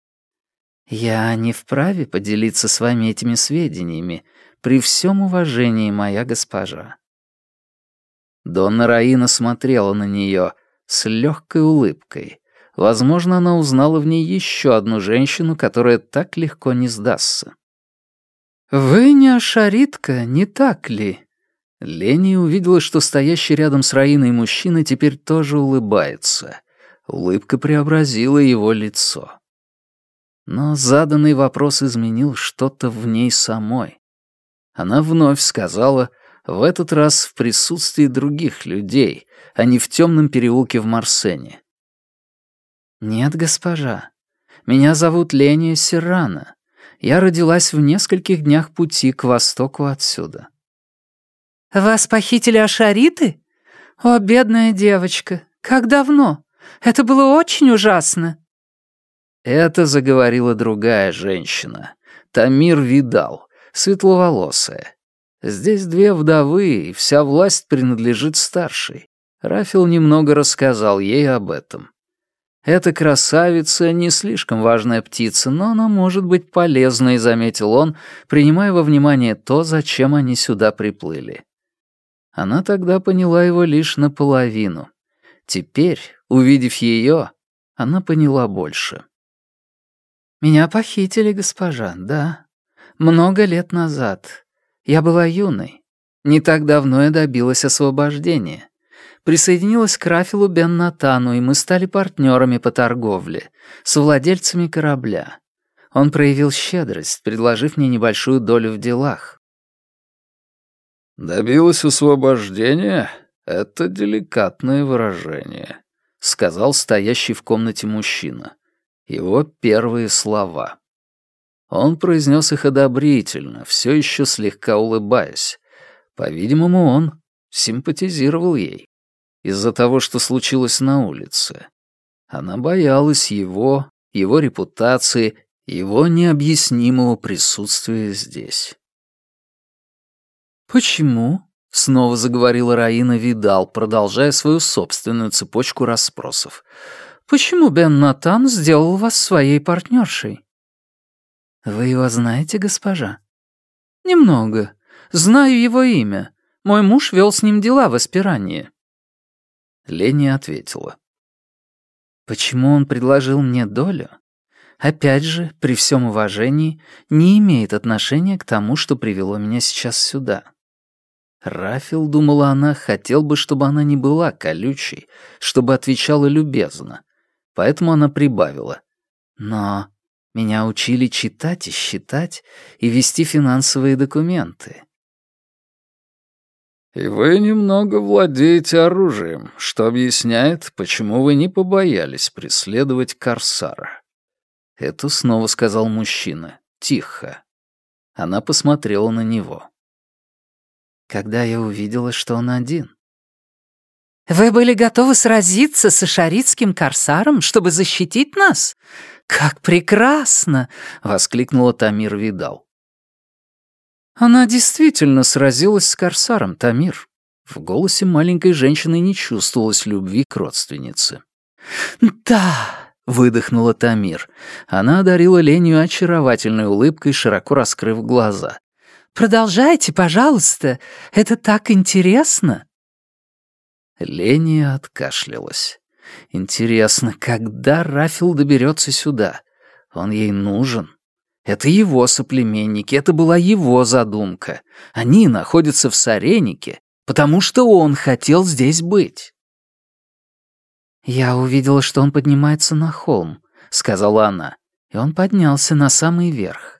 «Я не вправе поделиться с вами этими сведениями, при всем уважении, моя госпожа». Донна Раина смотрела на нее с легкой улыбкой. Возможно, она узнала в ней еще одну женщину, которая так легко не сдастся. «Вы не ашаритка, не так ли?» Лени увидела, что стоящий рядом с Раиной мужчина теперь тоже улыбается. Улыбка преобразила его лицо. Но заданный вопрос изменил что-то в ней самой. Она вновь сказала, в этот раз в присутствии других людей, а не в темном переулке в Марсене. «Нет, госпожа. Меня зовут Ления Сирана. Я родилась в нескольких днях пути к востоку отсюда. «Вас похитили ашариты? О, бедная девочка, как давно? Это было очень ужасно». Это заговорила другая женщина. Тамир Видал, светловолосая. Здесь две вдовы, и вся власть принадлежит старшей. Рафил немного рассказал ей об этом. Эта красавица не слишком важная птица, но она может быть полезной, заметил он, принимая во внимание то, зачем они сюда приплыли. Она тогда поняла его лишь наполовину. Теперь, увидев ее, она поняла больше. «Меня похитили, госпожа, да. Много лет назад. Я была юной. Не так давно я добилась освобождения присоединилась к Рафилу Бен Натану, и мы стали партнерами по торговле, совладельцами корабля. Он проявил щедрость, предложив мне небольшую долю в делах. «Добилась освобождения? Это деликатное выражение», сказал стоящий в комнате мужчина. Его первые слова. Он произнес их одобрительно, все еще слегка улыбаясь. По-видимому, он симпатизировал ей. Из-за того, что случилось на улице. Она боялась его, его репутации, его необъяснимого присутствия здесь. «Почему?» — снова заговорила Раина Видал, продолжая свою собственную цепочку расспросов. «Почему Бен Натан сделал вас своей партнершей?» «Вы его знаете, госпожа?» «Немного. Знаю его имя. Мой муж вел с ним дела в Аспирании». Лени ответила. «Почему он предложил мне долю? Опять же, при всем уважении, не имеет отношения к тому, что привело меня сейчас сюда. Рафил, думала она, хотел бы, чтобы она не была колючей, чтобы отвечала любезно. Поэтому она прибавила. Но меня учили читать и считать и вести финансовые документы. «И вы немного владеете оружием, что объясняет, почему вы не побоялись преследовать Корсара». Это снова сказал мужчина, тихо. Она посмотрела на него когда я увидела, что он один. «Вы были готовы сразиться с ашаритским корсаром, чтобы защитить нас? Как прекрасно!» — воскликнула Тамир Видал. «Она действительно сразилась с корсаром, Тамир». В голосе маленькой женщины не чувствовалось любви к родственнице. «Да!» — выдохнула Тамир. Она одарила Леню очаровательной улыбкой, широко раскрыв глаза. Продолжайте, пожалуйста. Это так интересно». Леня откашлялась. «Интересно, когда Рафил доберется сюда? Он ей нужен?» Это его соплеменники, это была его задумка. Они находятся в Саренике, потому что он хотел здесь быть. «Я увидела, что он поднимается на холм», — сказала она, и он поднялся на самый верх.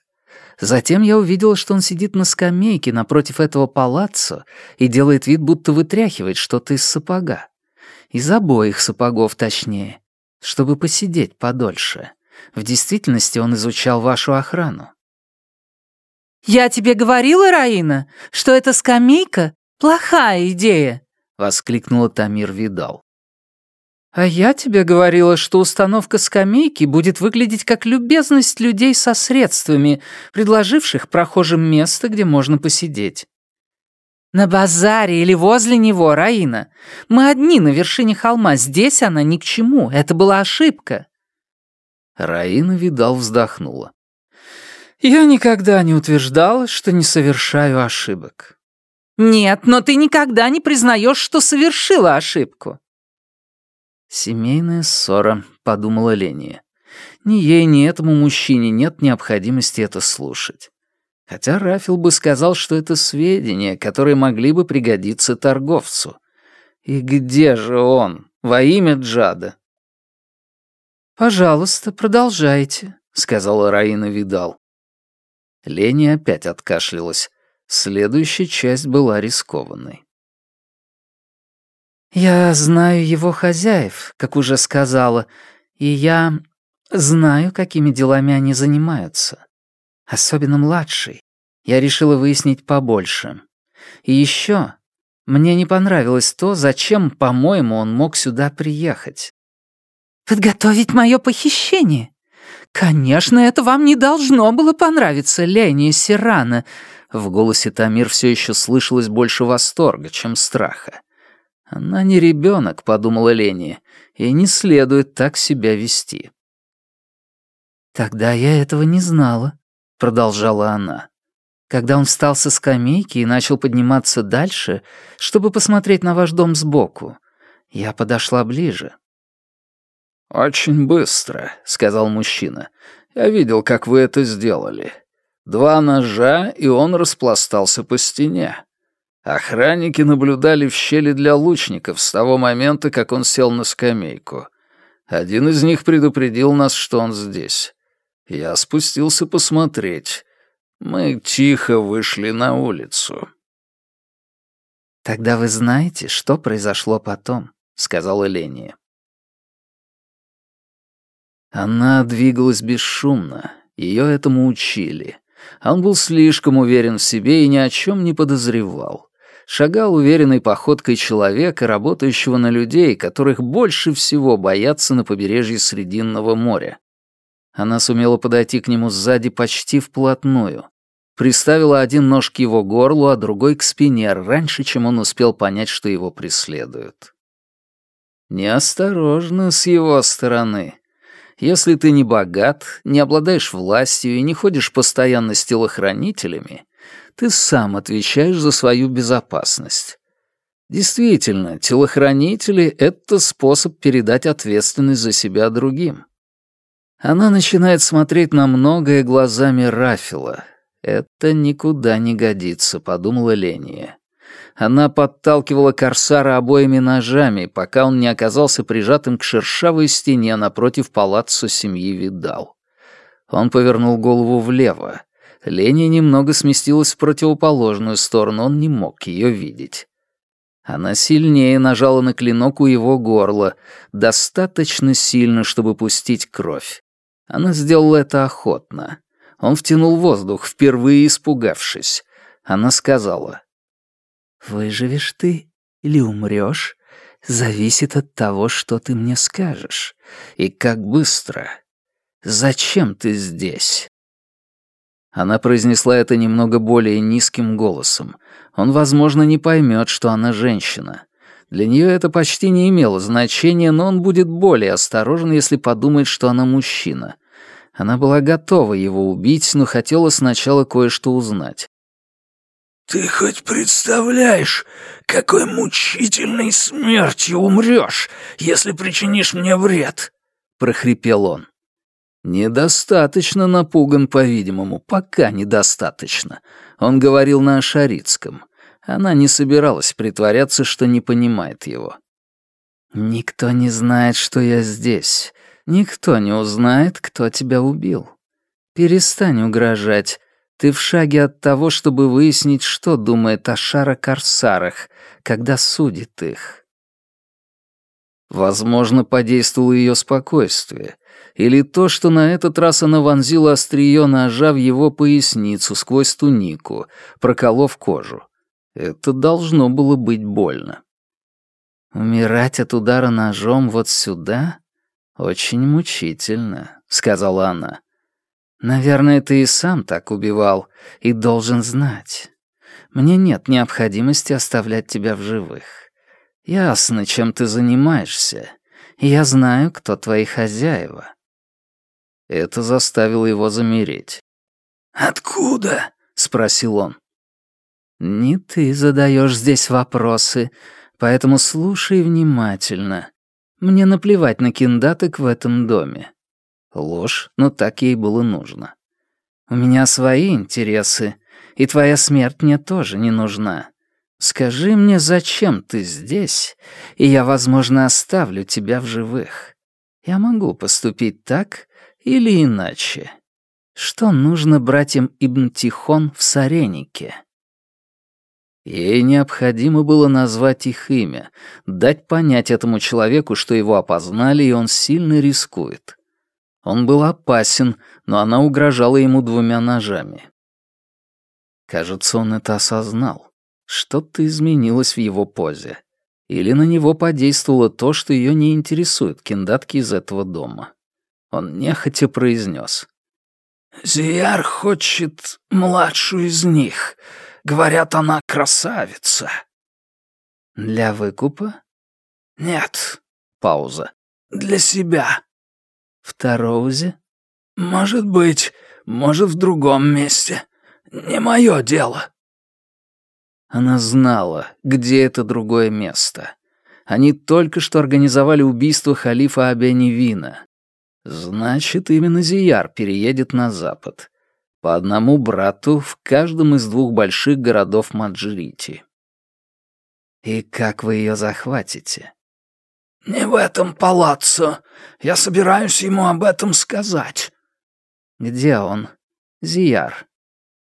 Затем я увидела, что он сидит на скамейке напротив этого палаццо и делает вид, будто вытряхивает что-то из сапога. Из обоих сапогов точнее, чтобы посидеть подольше. В действительности он изучал вашу охрану. «Я тебе говорила, Раина, что эта скамейка — плохая идея!» — воскликнула Тамир Видал. «А я тебе говорила, что установка скамейки будет выглядеть как любезность людей со средствами, предложивших прохожим место, где можно посидеть». «На базаре или возле него, Раина. Мы одни на вершине холма, здесь она ни к чему, это была ошибка». Раина, видал, вздохнула. «Я никогда не утверждала, что не совершаю ошибок». «Нет, но ты никогда не признаешь, что совершила ошибку». «Семейная ссора», — подумала Леня. Ни ей, ни этому мужчине нет необходимости это слушать. Хотя Рафил бы сказал, что это сведения, которые могли бы пригодиться торговцу. И где же он, во имя Джада? «Пожалуйста, продолжайте», — сказала Раина Видал. Леня опять откашлялась. Следующая часть была рискованной. «Я знаю его хозяев, как уже сказала, и я знаю, какими делами они занимаются. Особенно младший. Я решила выяснить побольше. И еще мне не понравилось то, зачем, по-моему, он мог сюда приехать. «Подготовить мое похищение? Конечно, это вам не должно было понравиться, Леня Сирана». В голосе Тамир все еще слышалось больше восторга, чем страха. Она не ребенок, подумала Лени, и не следует так себя вести. «Тогда я этого не знала», — продолжала она. «Когда он встал со скамейки и начал подниматься дальше, чтобы посмотреть на ваш дом сбоку, я подошла ближе». «Очень быстро», — сказал мужчина. «Я видел, как вы это сделали. Два ножа, и он распластался по стене. Охранники наблюдали в щели для лучников с того момента, как он сел на скамейку. Один из них предупредил нас, что он здесь. Я спустился посмотреть. Мы тихо вышли на улицу. «Тогда вы знаете, что произошло потом», — сказала Леня. Она двигалась бесшумно, ее этому учили. Он был слишком уверен в себе и ни о чем не подозревал. Шагал уверенной походкой человека, работающего на людей, которых больше всего боятся на побережье Срединного моря. Она сумела подойти к нему сзади почти вплотную. Приставила один нож к его горлу, а другой к спине, раньше, чем он успел понять, что его преследуют. Неосторожно с его стороны. Если ты не богат, не обладаешь властью и не ходишь постоянно с телохранителями, ты сам отвечаешь за свою безопасность. Действительно, телохранители — это способ передать ответственность за себя другим. Она начинает смотреть на многое глазами Рафила. Это никуда не годится, подумала Ления. Она подталкивала Корсара обоими ножами, пока он не оказался прижатым к шершавой стене напротив палаццо семьи Видал. Он повернул голову влево. Леня немного сместилась в противоположную сторону, он не мог ее видеть. Она сильнее нажала на клинок у его горла, достаточно сильно, чтобы пустить кровь. Она сделала это охотно. Он втянул воздух, впервые испугавшись. Она сказала, Выживешь ты или умрешь, зависит от того, что ты мне скажешь. И как быстро. Зачем ты здесь?» Она произнесла это немного более низким голосом. Он, возможно, не поймет, что она женщина. Для нее это почти не имело значения, но он будет более осторожен, если подумает, что она мужчина. Она была готова его убить, но хотела сначала кое-что узнать. «Ты хоть представляешь, какой мучительной смертью умрешь, если причинишь мне вред?» — прохрипел он. Недостаточно напуган, по-видимому, пока недостаточно. Он говорил на ашаритском. Она не собиралась притворяться, что не понимает его. «Никто не знает, что я здесь. Никто не узнает, кто тебя убил. Перестань угрожать. Ты в шаге от того, чтобы выяснить, что думает о Шара-Корсарах, когда судит их. Возможно, подействовало ее спокойствие, или то, что на этот раз она вонзила острие ножа в его поясницу сквозь тунику, проколов кожу. Это должно было быть больно. «Умирать от удара ножом вот сюда? Очень мучительно», — сказала она. Наверное, ты и сам так убивал и должен знать. Мне нет необходимости оставлять тебя в живых. Ясно, чем ты занимаешься. Я знаю, кто твои хозяева». Это заставило его замереть. «Откуда?» — спросил он. «Не ты задаешь здесь вопросы, поэтому слушай внимательно. Мне наплевать на киндаток в этом доме. Ложь, но так ей было нужно. «У меня свои интересы, и твоя смерть мне тоже не нужна. Скажи мне, зачем ты здесь, и я, возможно, оставлю тебя в живых. Я могу поступить так или иначе. Что нужно братьям Ибн Тихон в Саренике?» Ей необходимо было назвать их имя, дать понять этому человеку, что его опознали, и он сильно рискует. Он был опасен, но она угрожала ему двумя ножами. Кажется, он это осознал. Что-то изменилось в его позе. Или на него подействовало то, что ее не интересует киндатки из этого дома. Он нехотя произнес. «Зияр хочет младшую из них. Говорят, она красавица». «Для выкупа?» «Нет». Пауза. «Для себя». В Тароузе? Может быть, может, в другом месте. Не мое дело. Она знала, где это другое место. Они только что организовали убийство халифа Абеневина. Значит, именно Зияр переедет на запад. По одному брату в каждом из двух больших городов Маджрити. И как вы ее захватите? «Не в этом палаццо. Я собираюсь ему об этом сказать». «Где он? Зияр?»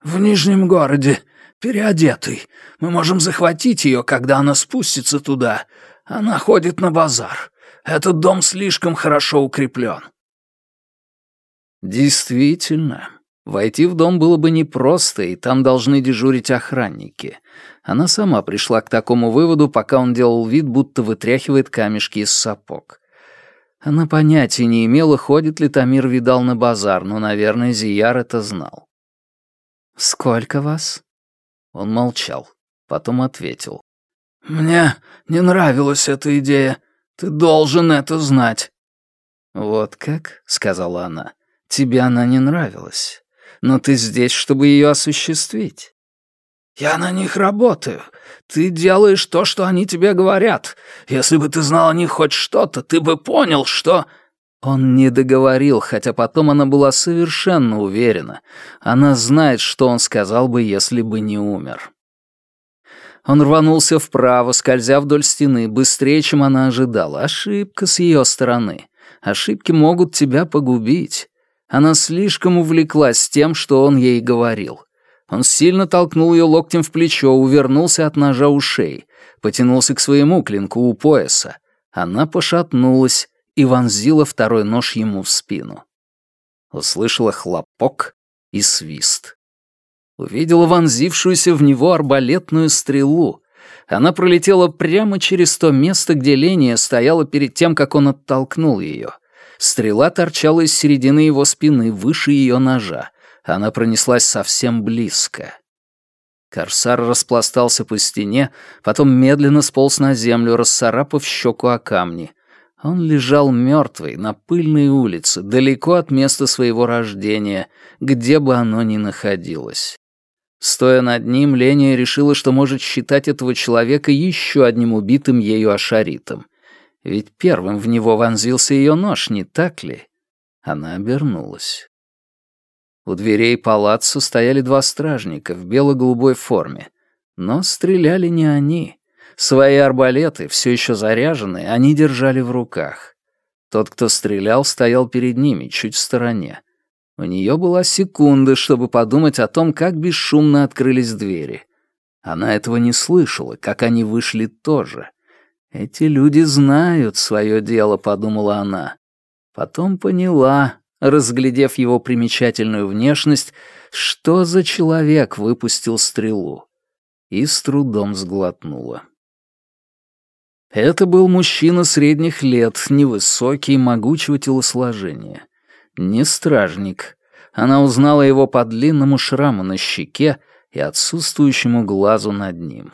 «В Нижнем городе, переодетый. Мы можем захватить ее, когда она спустится туда. Она ходит на базар. Этот дом слишком хорошо укреплен». Действительно, войти в дом было бы непросто, и там должны дежурить охранники. Она сама пришла к такому выводу, пока он делал вид, будто вытряхивает камешки из сапог. Она понятия не имела, ходит ли Тамир Видал на базар, но, наверное, Зияр это знал. «Сколько вас?» Он молчал, потом ответил. «Мне не нравилась эта идея. Ты должен это знать». «Вот как?» — сказала она. «Тебе она не нравилась. Но ты здесь, чтобы ее осуществить». «Я на них работаю. Ты делаешь то, что они тебе говорят. Если бы ты знал о них хоть что-то, ты бы понял, что...» Он не договорил, хотя потом она была совершенно уверена. Она знает, что он сказал бы, если бы не умер. Он рванулся вправо, скользя вдоль стены, быстрее, чем она ожидала. Ошибка с ее стороны. Ошибки могут тебя погубить. Она слишком увлеклась тем, что он ей говорил. Он сильно толкнул ее локтем в плечо, увернулся от ножа у шеи, потянулся к своему клинку у пояса. Она пошатнулась и вонзила второй нож ему в спину. Услышала хлопок и свист. Увидела вонзившуюся в него арбалетную стрелу. Она пролетела прямо через то место, где Ления стояла перед тем, как он оттолкнул ее. Стрела торчала из середины его спины, выше ее ножа. Она пронеслась совсем близко. Корсар распластался по стене, потом медленно сполз на землю, расцарапав щеку о камни. Он лежал мертвый на пыльной улице, далеко от места своего рождения, где бы оно ни находилось. Стоя над ним, Леня решила, что может считать этого человека еще одним убитым ею ашаритом. Ведь первым в него вонзился ее нож, не так ли? Она обернулась. У дверей палаццо стояли два стражника в бело-голубой форме. Но стреляли не они. Свои арбалеты, все еще заряженные, они держали в руках. Тот, кто стрелял, стоял перед ними, чуть в стороне. У нее была секунда, чтобы подумать о том, как бесшумно открылись двери. Она этого не слышала, как они вышли тоже. «Эти люди знают свое дело», — подумала она. Потом поняла, разглядев его примечательную внешность, что за человек выпустил стрелу. И с трудом сглотнула. Это был мужчина средних лет, невысокий, могучего телосложения. Не стражник. Она узнала его по длинному шраму на щеке и отсутствующему глазу над ним.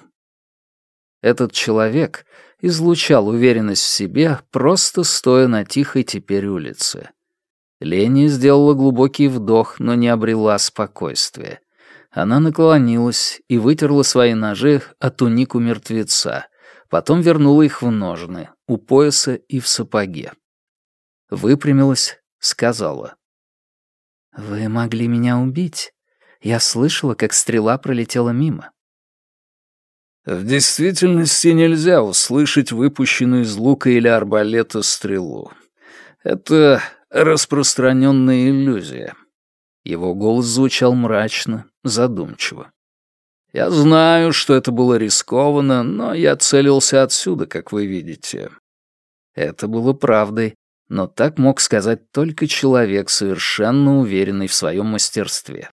Этот человек излучал уверенность в себе, просто стоя на тихой теперь улице. Лени сделала глубокий вдох, но не обрела спокойствия. Она наклонилась и вытерла свои ножи от тунику мертвеца, потом вернула их в ножны, у пояса и в сапоге. Выпрямилась, сказала. «Вы могли меня убить. Я слышала, как стрела пролетела мимо». В действительности нельзя услышать выпущенную из лука или арбалета стрелу. Это распространенная иллюзия. Его голос звучал мрачно, задумчиво. Я знаю, что это было рискованно, но я целился отсюда, как вы видите. Это было правдой, но так мог сказать только человек, совершенно уверенный в своем мастерстве.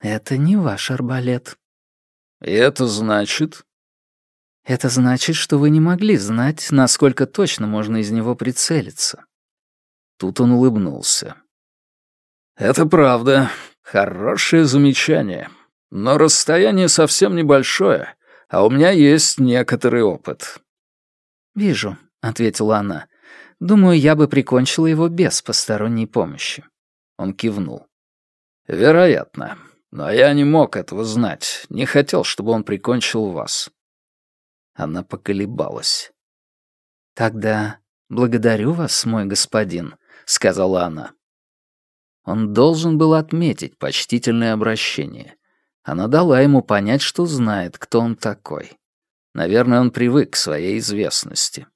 «Это не ваш арбалет». «И это значит?» «Это значит, что вы не могли знать, насколько точно можно из него прицелиться». Тут он улыбнулся. «Это правда. Хорошее замечание. Но расстояние совсем небольшое, а у меня есть некоторый опыт». «Вижу», — ответила она. «Думаю, я бы прикончила его без посторонней помощи». Он кивнул. «Вероятно. Но я не мог этого знать. Не хотел, чтобы он прикончил вас». Она поколебалась. «Тогда благодарю вас, мой господин», — сказала она. Он должен был отметить почтительное обращение. Она дала ему понять, что знает, кто он такой. Наверное, он привык к своей известности.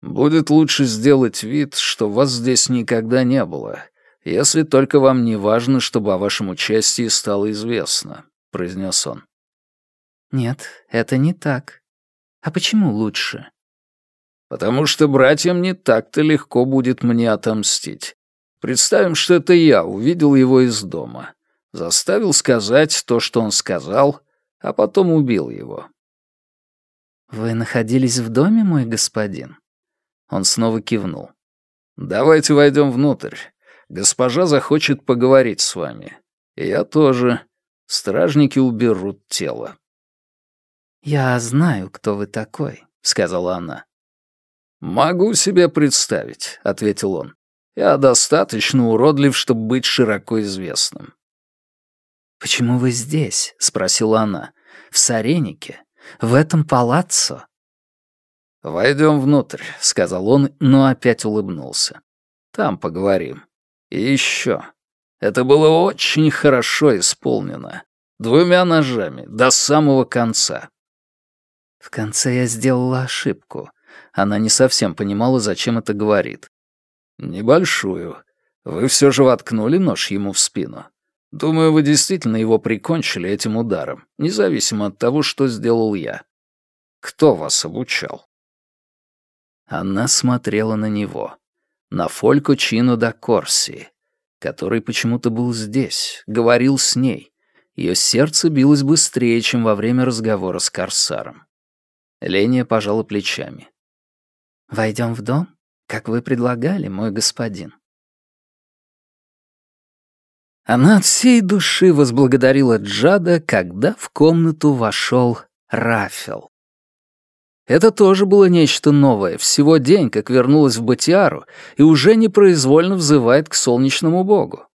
«Будет лучше сделать вид, что вас здесь никогда не было, если только вам не важно, чтобы о вашем участии стало известно», — произнес он. «Нет, это не так. А почему лучше?» «Потому что братьям не так-то легко будет мне отомстить. Представим, что это я увидел его из дома. Заставил сказать то, что он сказал, а потом убил его. «Вы находились в доме, мой господин?» Он снова кивнул. «Давайте войдем внутрь. Госпожа захочет поговорить с вами. Я тоже. Стражники уберут тело». «Я знаю, кто вы такой», — сказала она. «Могу себе представить», — ответил он. «Я достаточно уродлив, чтобы быть широко известным». «Почему вы здесь?» — спросила она. «В Саренике? В этом палаццо?» «Войдем внутрь», — сказал он, но опять улыбнулся. «Там поговорим. И еще. Это было очень хорошо исполнено. Двумя ножами, до самого конца. В конце я сделала ошибку. Она не совсем понимала, зачем это говорит. «Небольшую. Вы все же воткнули нож ему в спину. Думаю, вы действительно его прикончили этим ударом, независимо от того, что сделал я. Кто вас обучал?» Она смотрела на него, на Фолько Чино да Корси, который почему-то был здесь, говорил с ней. Ее сердце билось быстрее, чем во время разговора с Корсаром. Леня пожала плечами. «Войдем в дом, как вы предлагали, мой господин». Она от всей души возблагодарила Джада, когда в комнату вошел Рафел. Это тоже было нечто новое, всего день, как вернулась в Батиару, и уже непроизвольно взывает к солнечному богу.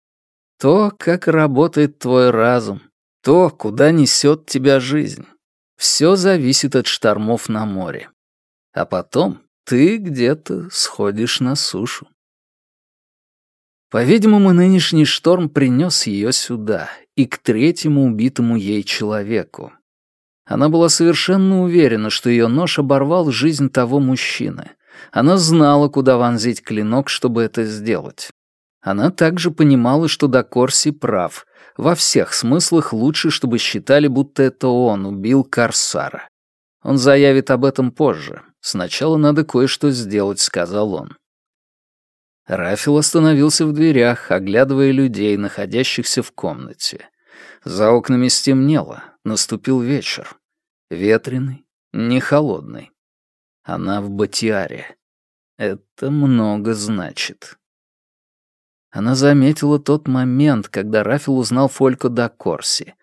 То, как работает твой разум, то, куда несет тебя жизнь. Все зависит от штормов на море. А потом ты где-то сходишь на сушу. По-видимому, нынешний шторм принес ее сюда и к третьему убитому ей человеку. Она была совершенно уверена, что ее нож оборвал жизнь того мужчины. Она знала, куда вонзить клинок, чтобы это сделать. Она также понимала, что Дакорси прав. Во всех смыслах лучше, чтобы считали, будто это он убил Корсара. Он заявит об этом позже. Сначала надо кое-что сделать, сказал он. Рафил остановился в дверях, оглядывая людей, находящихся в комнате. За окнами стемнело, наступил вечер. Ветреный, не холодный. Она в Батиаре. Это много значит. Она заметила тот момент, когда Рафил узнал Фолько да Корси.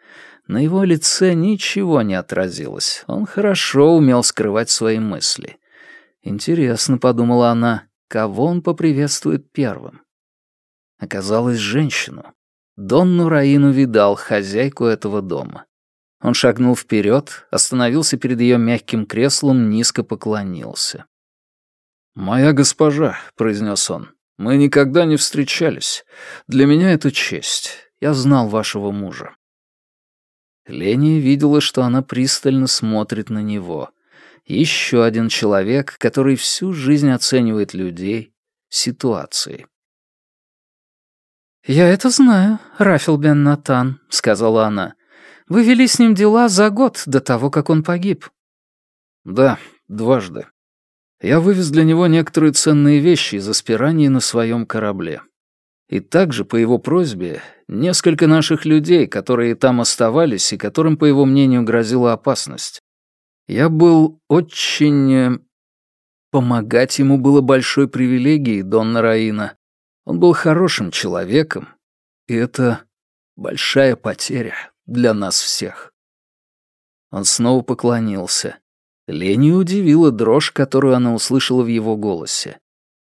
На его лице ничего не отразилось. Он хорошо умел скрывать свои мысли. Интересно, подумала она, кого он поприветствует первым. Оказалось, женщину. Донну Раину видал, хозяйку этого дома. Он шагнул вперед, остановился перед ее мягким креслом, низко поклонился. «Моя госпожа», — произнес он, мы никогда не встречались. Для меня это честь. Я знал вашего мужа». Лени видела, что она пристально смотрит на него. Еще один человек, который всю жизнь оценивает людей, ситуации. «Я это знаю, Рафил бен Натан», — сказала она. «Вы вели с ним дела за год до того, как он погиб». «Да, дважды я вывез для него некоторые ценные вещи из аспираний на своем корабле. И также, по его просьбе, несколько наших людей, которые там оставались и которым, по его мнению, грозила опасность. Я был очень... Э, помогать ему было большой привилегией, Донна Раина. Он был хорошим человеком, и это большая потеря для нас всех. Он снова поклонился. Лени удивила дрожь, которую она услышала в его голосе.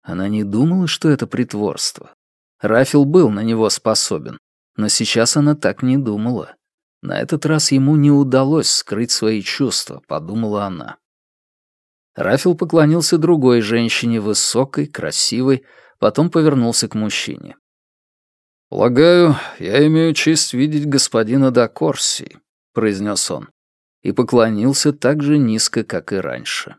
Она не думала, что это притворство. Рафил был на него способен, но сейчас она так не думала. На этот раз ему не удалось скрыть свои чувства, подумала она. Рафил поклонился другой женщине, высокой, красивой, потом повернулся к мужчине. «Полагаю, я имею честь видеть господина Дакорси», — произнес он и поклонился так же низко, как и раньше.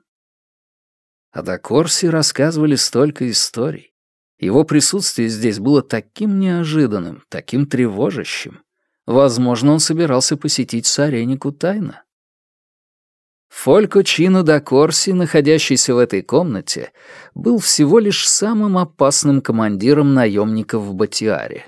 О Дакорсе рассказывали столько историй. Его присутствие здесь было таким неожиданным, таким тревожащим. Возможно, он собирался посетить Саренику тайно. Фолько Чино да Корси, находящийся в этой комнате, был всего лишь самым опасным командиром наемников в Батиаре.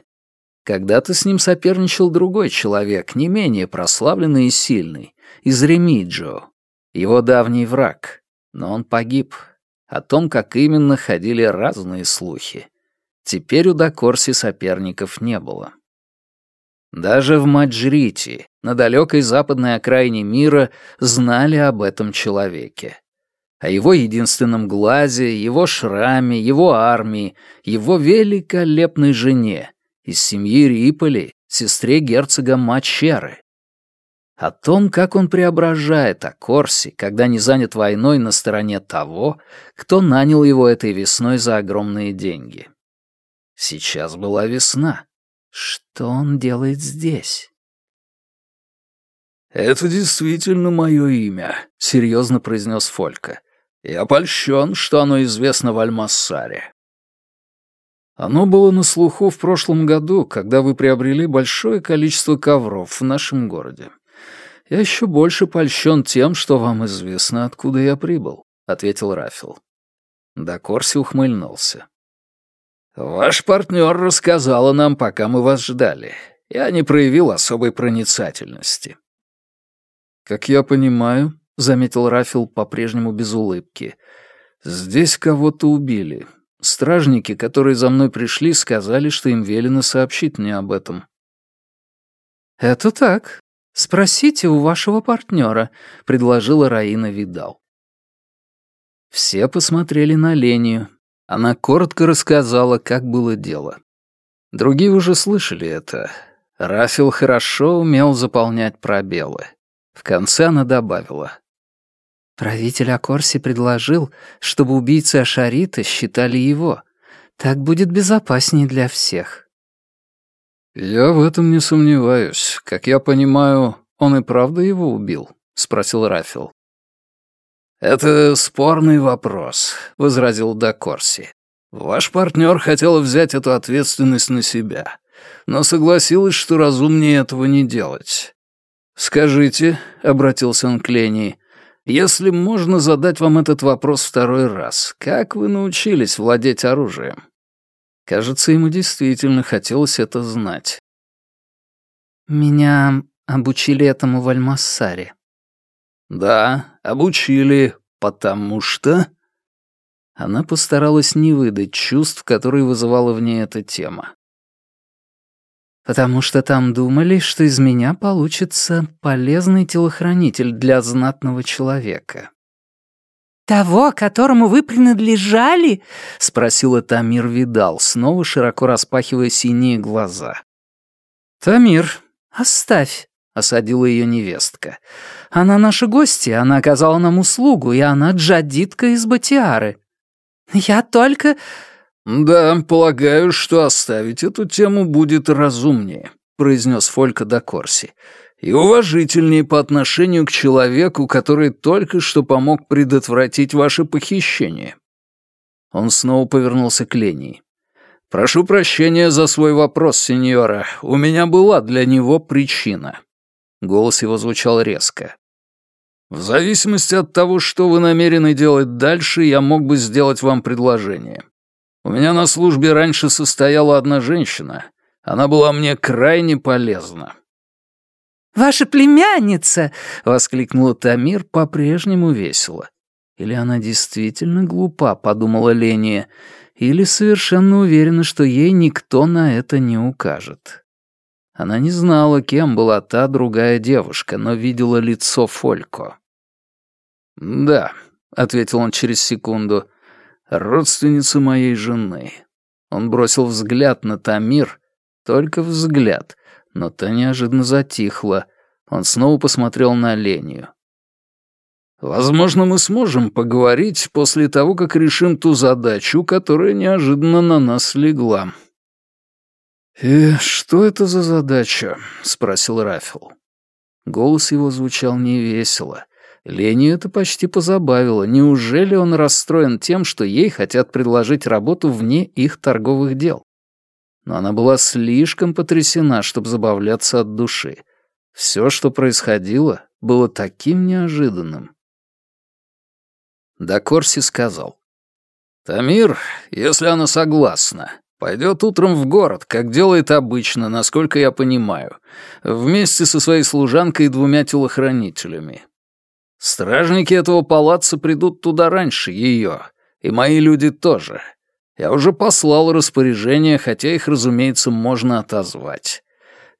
Когда-то с ним соперничал другой человек, не менее прославленный и сильный, из Ремиджо, его давний враг, но он погиб. О том, как именно, ходили разные слухи. Теперь у Дакорси соперников не было. Даже в Маджрите, на далекой западной окраине мира, знали об этом человеке. О его единственном глазе, его шраме, его армии, его великолепной жене из семьи Риполи, сестре герцога Мачеры. О том, как он преображает Акорси, когда не занят войной на стороне того, кто нанял его этой весной за огромные деньги. Сейчас была весна. Что он делает здесь? «Это действительно мое имя», — серьезно произнес Фолька. «Я польщен, что оно известно в Альмассаре». Оно было на слуху в прошлом году, когда вы приобрели большое количество ковров в нашем городе. Я еще больше польщен тем, что вам известно, откуда я прибыл», — ответил Рафил. Дакорси ухмыльнулся. «Ваш партнер рассказала нам, пока мы вас ждали. Я не проявил особой проницательности». «Как я понимаю», — заметил Рафил по-прежнему без улыбки, — «здесь кого-то убили. Стражники, которые за мной пришли, сказали, что им велено сообщить мне об этом». «Это так. Спросите у вашего партнера», — предложила Раина Видал. Все посмотрели на Лению, она коротко рассказала, как было дело. Другие уже слышали это. Рафил хорошо умел заполнять пробелы. В конце она добавила. Правитель Акорси предложил, чтобы убийцы Ашарита считали его. Так будет безопаснее для всех. «Я в этом не сомневаюсь. Как я понимаю, он и правда его убил?» — спросил Рафил. «Это спорный вопрос», — возразил Дакорси. «Ваш партнер хотел взять эту ответственность на себя, но согласилась, что разумнее этого не делать. Скажите», — обратился он к Лении, — «если можно задать вам этот вопрос второй раз, как вы научились владеть оружием?» Кажется, ему действительно хотелось это знать. «Меня обучили этому в Альмассаре», «Да, обучили, потому что...» Она постаралась не выдать чувств, которые вызывала в ней эта тема. «Потому что там думали, что из меня получится полезный телохранитель для знатного человека». «Того, которому вы принадлежали?» — спросила Тамир Видал, снова широко распахивая синие глаза. «Тамир, оставь», — осадила ее невестка. Она наша гостья, она оказала нам услугу, и она джадитка из Батиары. Я только...» «Да, полагаю, что оставить эту тему будет разумнее», — произнес Фолька до Корси, «и уважительнее по отношению к человеку, который только что помог предотвратить ваше похищение». Он снова повернулся к Лении. «Прошу прощения за свой вопрос, сеньора. У меня была для него причина». Голос его звучал резко. В зависимости от того, что вы намерены делать дальше, я мог бы сделать вам предложение. У меня на службе раньше состояла одна женщина. Она была мне крайне полезна». «Ваша племянница!» — воскликнула Тамир по-прежнему весело. «Или она действительно глупа», — подумала Ления, «или совершенно уверена, что ей никто на это не укажет». Она не знала, кем была та другая девушка, но видела лицо Фолько. «Да», — ответил он через секунду, — «родственница моей жены». Он бросил взгляд на Тамир, только взгляд, но та неожиданно затихла. Он снова посмотрел на Лению. «Возможно, мы сможем поговорить после того, как решим ту задачу, которая неожиданно на нас легла», «И что это за задача?» — спросил Рафил. Голос его звучал невесело. Леню это почти позабавило. Неужели он расстроен тем, что ей хотят предложить работу вне их торговых дел? Но она была слишком потрясена, чтобы забавляться от души. Все, что происходило, было таким неожиданным. Дакорси сказал. «Тамир, если она согласна, пойдет утром в город, как делает обычно, насколько я понимаю, вместе со своей служанкой и двумя телохранителями. Стражники этого палаца придут туда раньше ее, и мои люди тоже. Я уже послал распоряжение, хотя их, разумеется, можно отозвать.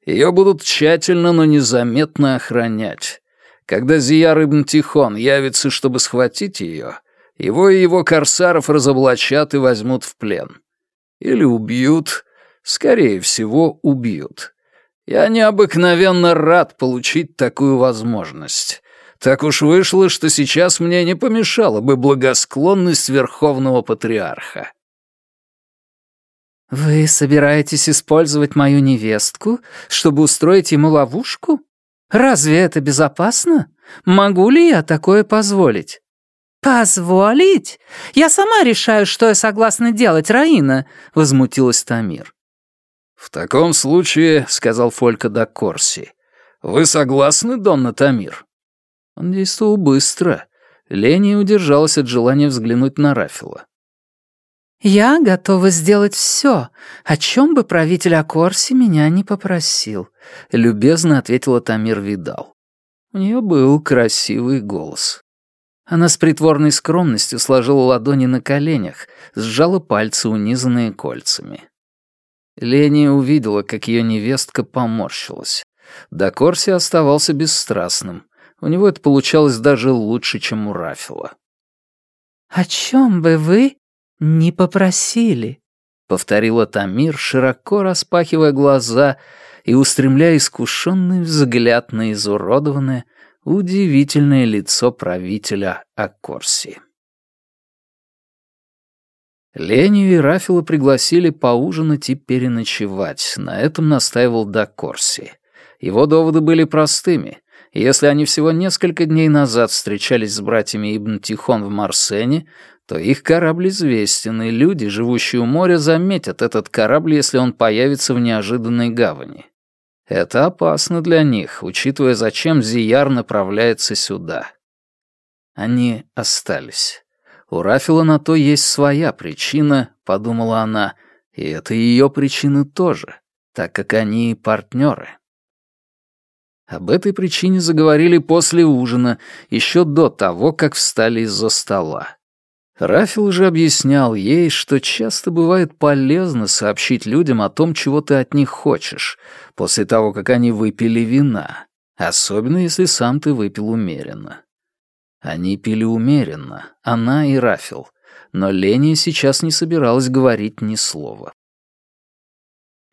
Ее будут тщательно, но незаметно охранять. Когда Зияр Ибн Тихон явится, чтобы схватить ее, его и его корсаров разоблачат и возьмут в плен. Или убьют, скорее всего, убьют. Я необыкновенно рад получить такую возможность. Так уж вышло, что сейчас мне не помешала бы благосклонность Верховного Патриарха. «Вы собираетесь использовать мою невестку, чтобы устроить ему ловушку? Разве это безопасно? Могу ли я такое позволить?» «Позволить? Я сама решаю, что я согласна делать, Раина», — возмутилась Тамир. «В таком случае», — сказал Фолька да Корси, — «вы согласны, Донна Тамир?» Он действовал быстро. Лени удержалась от желания взглянуть на Рафила. «Я готова сделать все, о чем бы правитель Акорси меня не попросил», — любезно ответила Тамир Видал. У нее был красивый голос. Она с притворной скромностью сложила ладони на коленях, сжала пальцы, унизанные кольцами. Лени увидела, как ее невестка поморщилась. Дакорси оставался бесстрастным. У него это получалось даже лучше, чем у Рафила. «О чем бы вы не попросили?» — повторила Тамир, широко распахивая глаза и устремляя искушенный взгляд на изуродованное, удивительное лицо правителя Аккорси. Леню и Рафила пригласили поужинать и переночевать. На этом настаивал Дакорси. Его доводы были простыми. Если они всего несколько дней назад встречались с братьями Ибн Тихон в Марсене, то их корабль известен, и люди, живущие у моря, заметят этот корабль, если он появится в неожиданной гавани. Это опасно для них, учитывая, зачем Зияр направляется сюда. Они остались. У Рафила на то есть своя причина, подумала она, и это ее причина тоже, так как они партнеры. Об этой причине заговорили после ужина, еще до того, как встали из-за стола. Рафил уже объяснял ей, что часто бывает полезно сообщить людям о том, чего ты от них хочешь, после того, как они выпили вина, особенно если сам ты выпил умеренно. Они пили умеренно, она и Рафил, но Леня сейчас не собиралась говорить ни слова.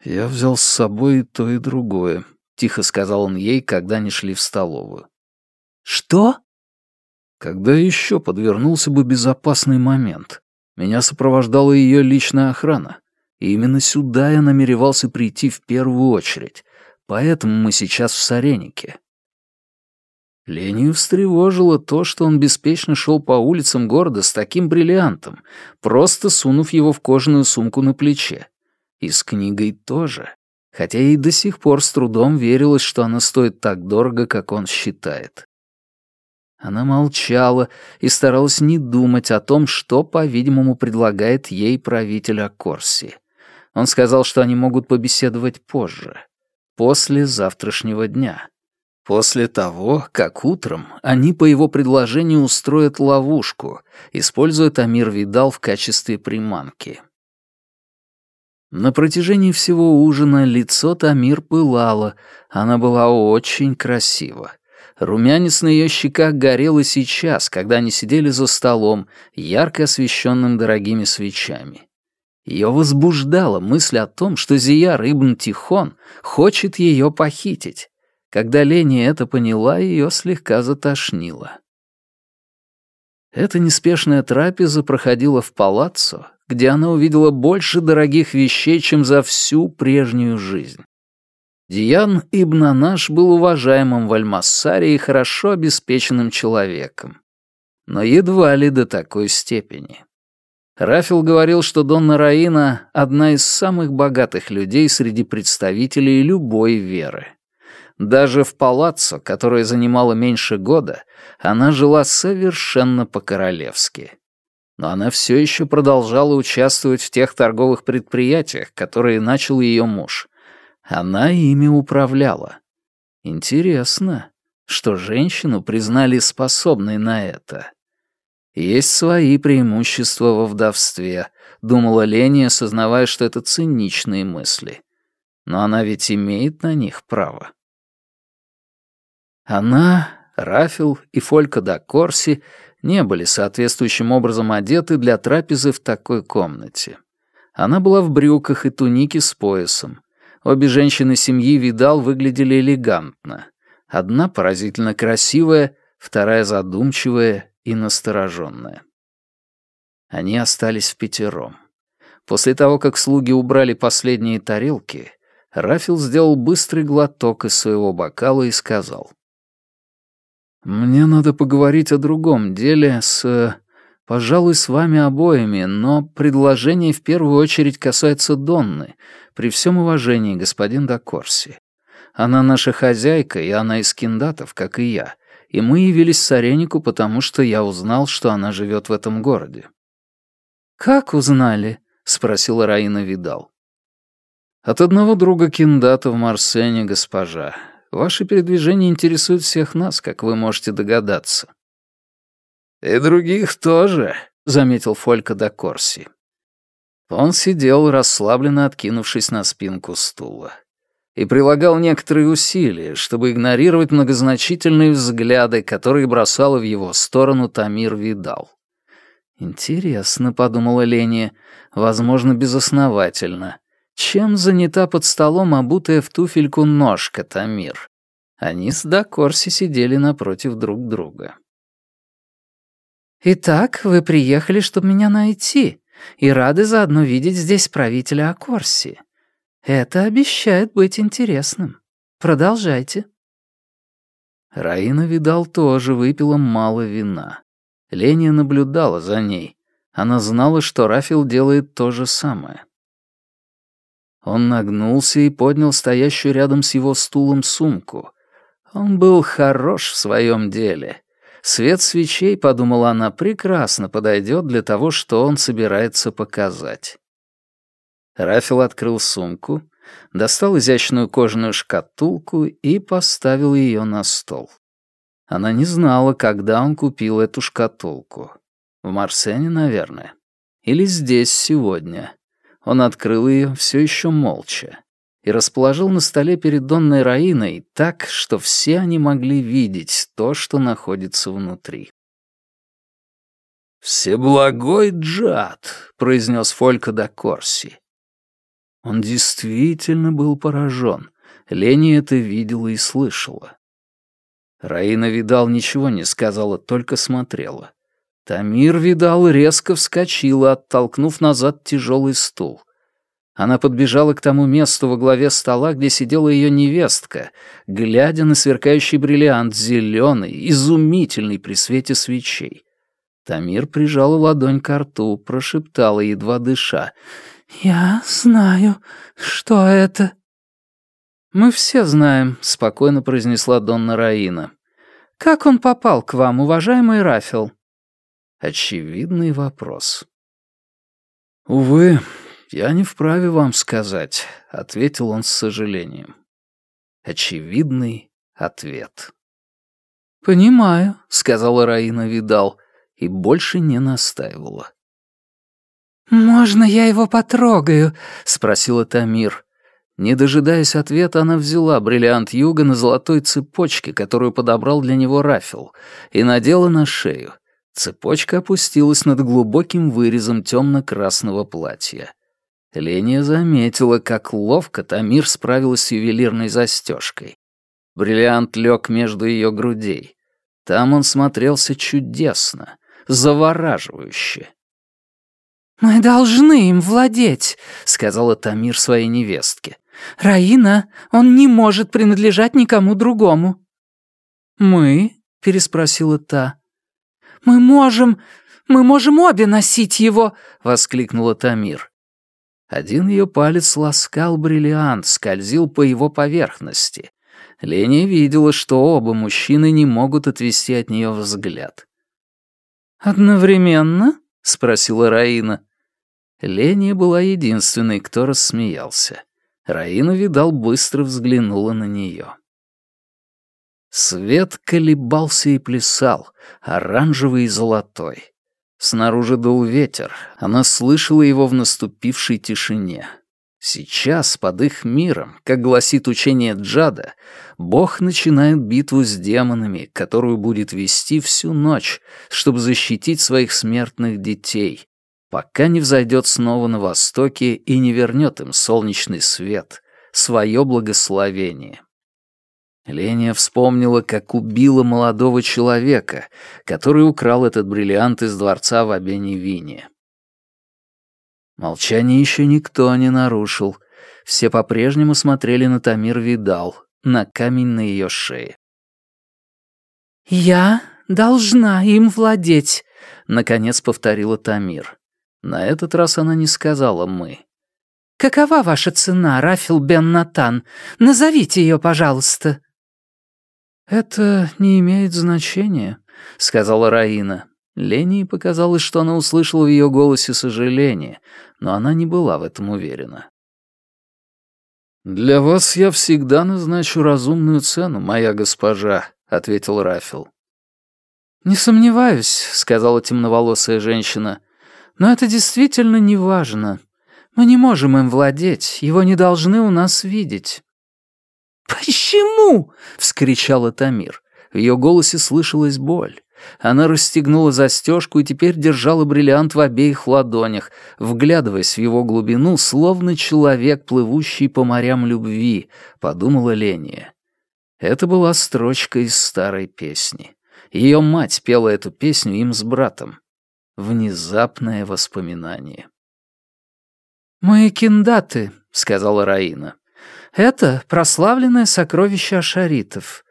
«Я взял с собой и то, и другое», — тихо сказал он ей, когда они шли в столовую. «Что?» Когда еще подвернулся бы безопасный момент? Меня сопровождала ее личная охрана. И именно сюда я намеревался прийти в первую очередь. Поэтому мы сейчас в Саренике. Лению встревожило то, что он беспечно шел по улицам города с таким бриллиантом, просто сунув его в кожаную сумку на плече. И с книгой тоже, хотя ей до сих пор с трудом верилось, что она стоит так дорого, как он считает. Она молчала и старалась не думать о том, что, по-видимому, предлагает ей правитель Акорси. Он сказал, что они могут побеседовать позже, после завтрашнего дня. После того, как утром они по его предложению устроят ловушку, используя Тамир Видал в качестве приманки. На протяжении всего ужина лицо Тамир пылало, она была очень красива. Румянец на ее щеках горел и сейчас, когда они сидели за столом, ярко освещенным дорогими свечами. Ее возбуждала мысль о том, что Зияр Ибн Тихон хочет ее похитить. Когда Лени это поняла, ее слегка затошнило. Эта неспешная трапеза проходила в палаццо, где она увидела больше дорогих вещей, чем за всю прежнюю жизнь. Диян Ибн Анаш был уважаемым в Альмассаре и хорошо обеспеченным человеком. Но едва ли до такой степени. Рафил говорил, что Донна Раина — одна из самых богатых людей среди представителей любой веры. Даже в палаццо, которое занимало меньше года, она жила совершенно по-королевски. Но она все еще продолжала участвовать в тех торговых предприятиях, которые начал ее муж. Она ими управляла. Интересно, что женщину признали способной на это. Есть свои преимущества во вдовстве, думала Лени, осознавая, что это циничные мысли. Но она ведь имеет на них право. Она, Рафил и Фолька да Корси не были соответствующим образом одеты для трапезы в такой комнате. Она была в брюках и тунике с поясом. Обе женщины семьи Видал выглядели элегантно. Одна поразительно красивая, вторая задумчивая и настороженная. Они остались в пятером. После того, как слуги убрали последние тарелки, Рафил сделал быстрый глоток из своего бокала и сказал. «Мне надо поговорить о другом деле с... Пожалуй, с вами обоими, но предложение в первую очередь касается Донны, при всем уважении, господин Дакорси. Она наша хозяйка, и она из киндатов, как и я, и мы явились с Аренику, потому что я узнал, что она живет в этом городе». «Как узнали?» — спросила Раина Видал. «От одного друга киндата в Марсене, госпожа. Ваши передвижения интересуют всех нас, как вы можете догадаться». «И других тоже», — заметил Фолька да Корси. Он сидел, расслабленно откинувшись на спинку стула и прилагал некоторые усилия, чтобы игнорировать многозначительные взгляды, которые бросала в его сторону Тамир Видал. «Интересно», — подумала Леня, — «возможно, безосновательно. Чем занята под столом обутая в туфельку ножка Тамир?» Они с Дакорси сидели напротив друг друга. «Итак, вы приехали, чтобы меня найти, и рады заодно видеть здесь правителя Акорси», это обещает быть интересным. Продолжайте. Раина Видал тоже выпила мало вина. Леня наблюдала за ней. Она знала, что Рафил делает то же самое. Он нагнулся и поднял стоящую рядом с его стулом сумку. Он был хорош в своем деле. Свет свечей, подумала она, прекрасно подойдет для того, что он собирается показать. Рафил открыл сумку, достал изящную кожаную шкатулку и поставил ее на стол. Она не знала, когда он купил эту шкатулку. В Марсене, наверное. Или здесь сегодня. Он открыл ее все еще молча и расположил на столе перед Донной Раиной так, что все они могли видеть то, что находится внутри. «Всеблагой Джад», — произнес Фолька да Корси. Он действительно был поражен. Лени это видела и слышала. Раина Видал ничего не сказала, только смотрела. Тамир Видал резко вскочила, оттолкнув назад тяжелый стул. Она подбежала к тому месту во главе стола, где сидела ее невестка, глядя на сверкающий бриллиант, зеленый, изумительный при свете свечей. Тамир прижала ладонь к рту, прошептала, едва дыша. «Я знаю, что это». «Мы все знаем», — спокойно произнесла Донна Раина. «Как он попал к вам, уважаемый Рафил?» Очевидный вопрос. «Увы, я не вправе вам сказать», — ответил он с сожалением. Очевидный ответ. «Понимаю», — сказала Раина Видал, и больше не настаивала. «Можно я его потрогаю?» — спросила Тамир. Не дожидаясь ответа, она взяла бриллиант юга на золотой цепочке, которую подобрал для него Рафил, и надела на шею. Цепочка опустилась над глубоким вырезом темно-красного платья. Леня заметила, как ловко Тамир справилась с ювелирной застежкой. Бриллиант лег между ее грудей. Там он смотрелся чудесно, завораживающе. «Мы должны им владеть», — сказала Тамир своей невестке. «Раина, он не может принадлежать никому другому». «Мы?» — переспросила та. «Мы можем... мы можем обе носить его!» — воскликнула Тамир. Один ее палец ласкал бриллиант, скользил по его поверхности. Леня видела, что оба мужчины не могут отвести от нее взгляд. «Одновременно?» — спросила Раина. Леня была единственной, кто рассмеялся. Раина, видал, быстро взглянула на нее. Свет колебался и плясал, оранжевый и золотой. Снаружи дул ветер, она слышала его в наступившей тишине. Сейчас, под их миром, как гласит учение Джада, Бог начинает битву с демонами, которую будет вести всю ночь, чтобы защитить своих смертных детей, пока не взойдет снова на востоке и не вернет им солнечный свет, свое благословение. Леня вспомнила, как убила молодого человека, который украл этот бриллиант из дворца в Абеневине. Молчание еще никто не нарушил. Все по-прежнему смотрели на Тамир Видал, на камень на ее шее. «Я должна им владеть», — наконец повторила Тамир. На этот раз она не сказала «мы». «Какова ваша цена, Рафил Бен Натан? Назовите ее, пожалуйста». «Это не имеет значения», — сказала Раина. Лене показалось, что она услышала в ее голосе сожаление, но она не была в этом уверена. «Для вас я всегда назначу разумную цену, моя госпожа», — ответил Рафил. «Не сомневаюсь», — сказала темноволосая женщина. «Но это действительно не важно. Мы не можем им владеть, его не должны у нас видеть». «Почему?» — вскричала Тамир. В ее голосе слышалась боль. Она расстегнула застежку и теперь держала бриллиант в обеих ладонях, вглядываясь в его глубину, словно человек, плывущий по морям любви, подумала Ления. Это была строчка из старой песни. Ее мать пела эту песню им с братом. Внезапное воспоминание. «Мы киндаты», — сказала Раина. «Это прославленное сокровище ашаритов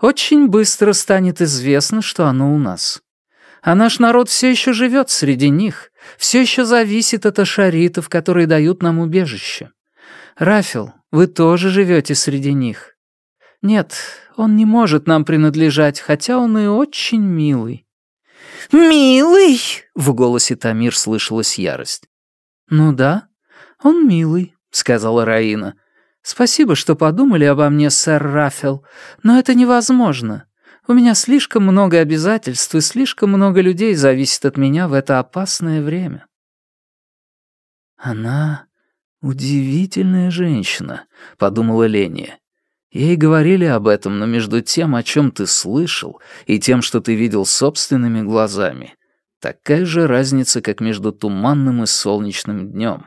очень быстро станет известно, что оно у нас. А наш народ все еще живет среди них, все еще зависит от ашаритов, которые дают нам убежище. Рафил, вы тоже живете среди них. Нет, он не может нам принадлежать, хотя он и очень милый. «Милый!» — в голосе Тамир слышалась ярость. «Ну да, он милый», — сказала Раина. Спасибо, что подумали обо мне, сэр Раффел, но это невозможно. У меня слишком много обязательств, и слишком много людей зависит от меня в это опасное время». «Она удивительная женщина», — подумала Леня. Ей говорили об этом, но между тем, о чем ты слышал, и тем, что ты видел собственными глазами, такая же разница, как между туманным и солнечным днем.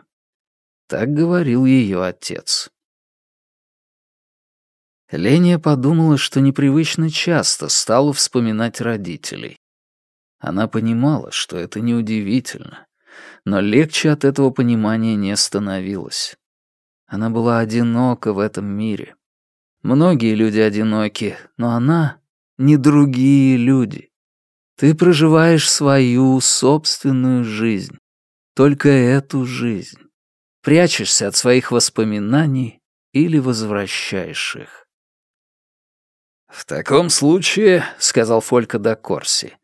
Так говорил ее отец. Леня подумала, что непривычно часто стала вспоминать родителей. Она понимала, что это неудивительно, но легче от этого понимания не становилось. Она была одинока в этом мире. Многие люди одиноки, но она — не другие люди. Ты проживаешь свою собственную жизнь, только эту жизнь. Прячешься от своих воспоминаний или возвращаешь их. «В таком случае», — сказал Фолька до Корси,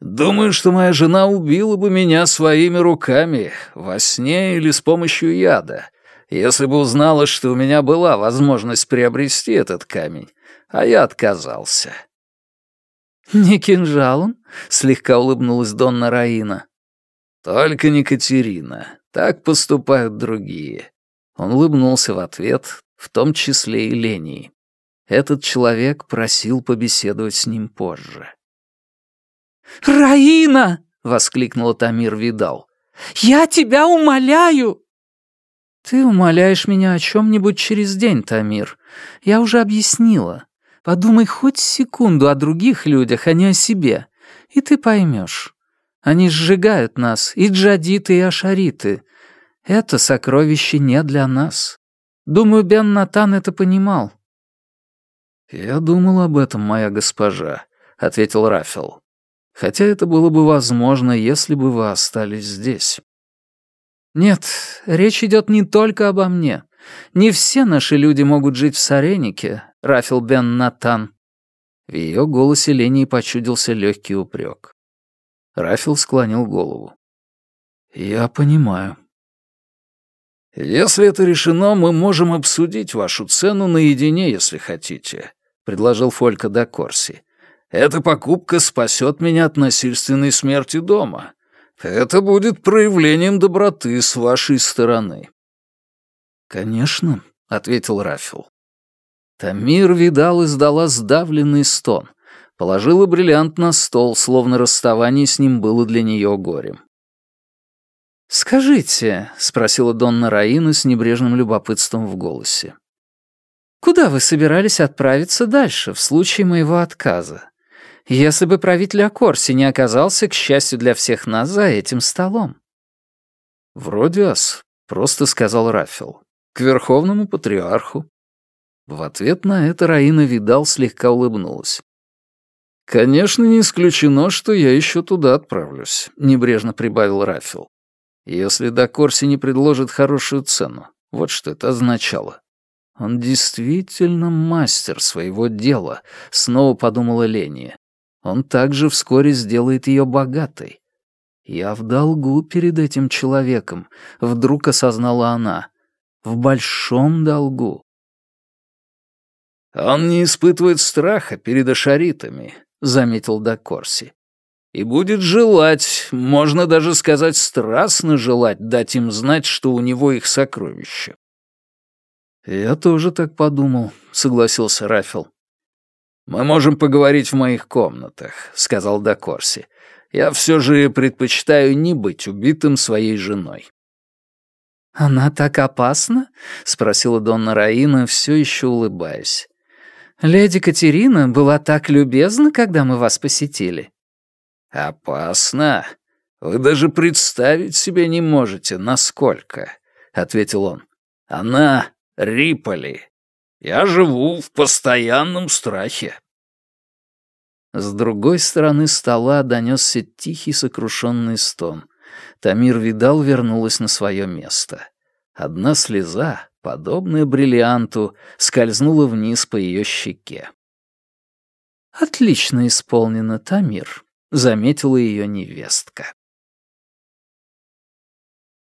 «думаю, что моя жена убила бы меня своими руками, во сне или с помощью яда, если бы узнала, что у меня была возможность приобрести этот камень, а я отказался». «Не кинжалом?» — слегка улыбнулась Донна Раина. «Только не Катерина. Так поступают другие». Он улыбнулся в ответ, в том числе и Лении. Этот человек просил побеседовать с ним позже. «Раина!» — воскликнула Тамир Видал. «Я тебя умоляю!» «Ты умоляешь меня о чем-нибудь через день, Тамир. Я уже объяснила. Подумай хоть секунду о других людях, а не о себе, и ты поймешь. Они сжигают нас, и джадиты, и ашариты. Это сокровище не для нас. Думаю, Бен Натан это понимал. «Я думал об этом, моя госпожа», — ответил Рафил. «Хотя это было бы возможно, если бы вы остались здесь». «Нет, речь идет не только обо мне», Не все наши люди могут жить в Саренике, Рафил бен Натан». В ее голосе Лении почудился легкий упрек. Рафил склонил голову. «Я понимаю». «Если это решено, мы можем обсудить вашу цену наедине, если хотите», — предложил Фолька до Корси. «Эта покупка спасет меня от насильственной смерти дома. Это будет проявлением доброты с вашей стороны». «Конечно», — ответил Рафил. Тамир видал и сдала сдавленный стон. Положила бриллиант на стол, словно расставание с ним было для нее горем. «Скажите», — спросила Донна Раина с небрежным любопытством в голосе, «куда вы собирались отправиться дальше в случае моего отказа? Если бы правитель Акорси не оказался, к счастью для всех нас, за этим столом». «Вроде ас», — просто сказал Рафил. «К верховному патриарху». В ответ на это Раина Видал слегка улыбнулась. «Конечно, не исключено, что я еще туда отправлюсь», — небрежно прибавил Рафил. «Если до Корси не предложит хорошую цену, вот что это означало». «Он действительно мастер своего дела», — снова подумала Ления. «Он также вскоре сделает ее богатой». «Я в долгу перед этим человеком», — вдруг осознала она. «В большом долгу». «Он не испытывает страха перед ашаритами», — заметил Дакорси. «И будет желать, можно даже сказать страстно желать, дать им знать, что у него их сокровища». «Я тоже так подумал», — согласился Рафил. «Мы можем поговорить в моих комнатах», — сказал Дакорси. «Я все же предпочитаю не быть убитым своей женой». «Она так опасна?» — спросила Донна Раина, все еще улыбаясь. Леди Катерина была так любезна, когда мы вас посетили». «Опасно. Вы даже представить себе не можете, насколько», — ответил он. «Она Риполи. Я живу в постоянном страхе». С другой стороны стола донесся тихий сокрушенный стон. Тамир Видал вернулась на свое место. Одна слеза, подобная бриллианту, скользнула вниз по ее щеке. «Отлично исполнено, Тамир», — заметила ее невестка.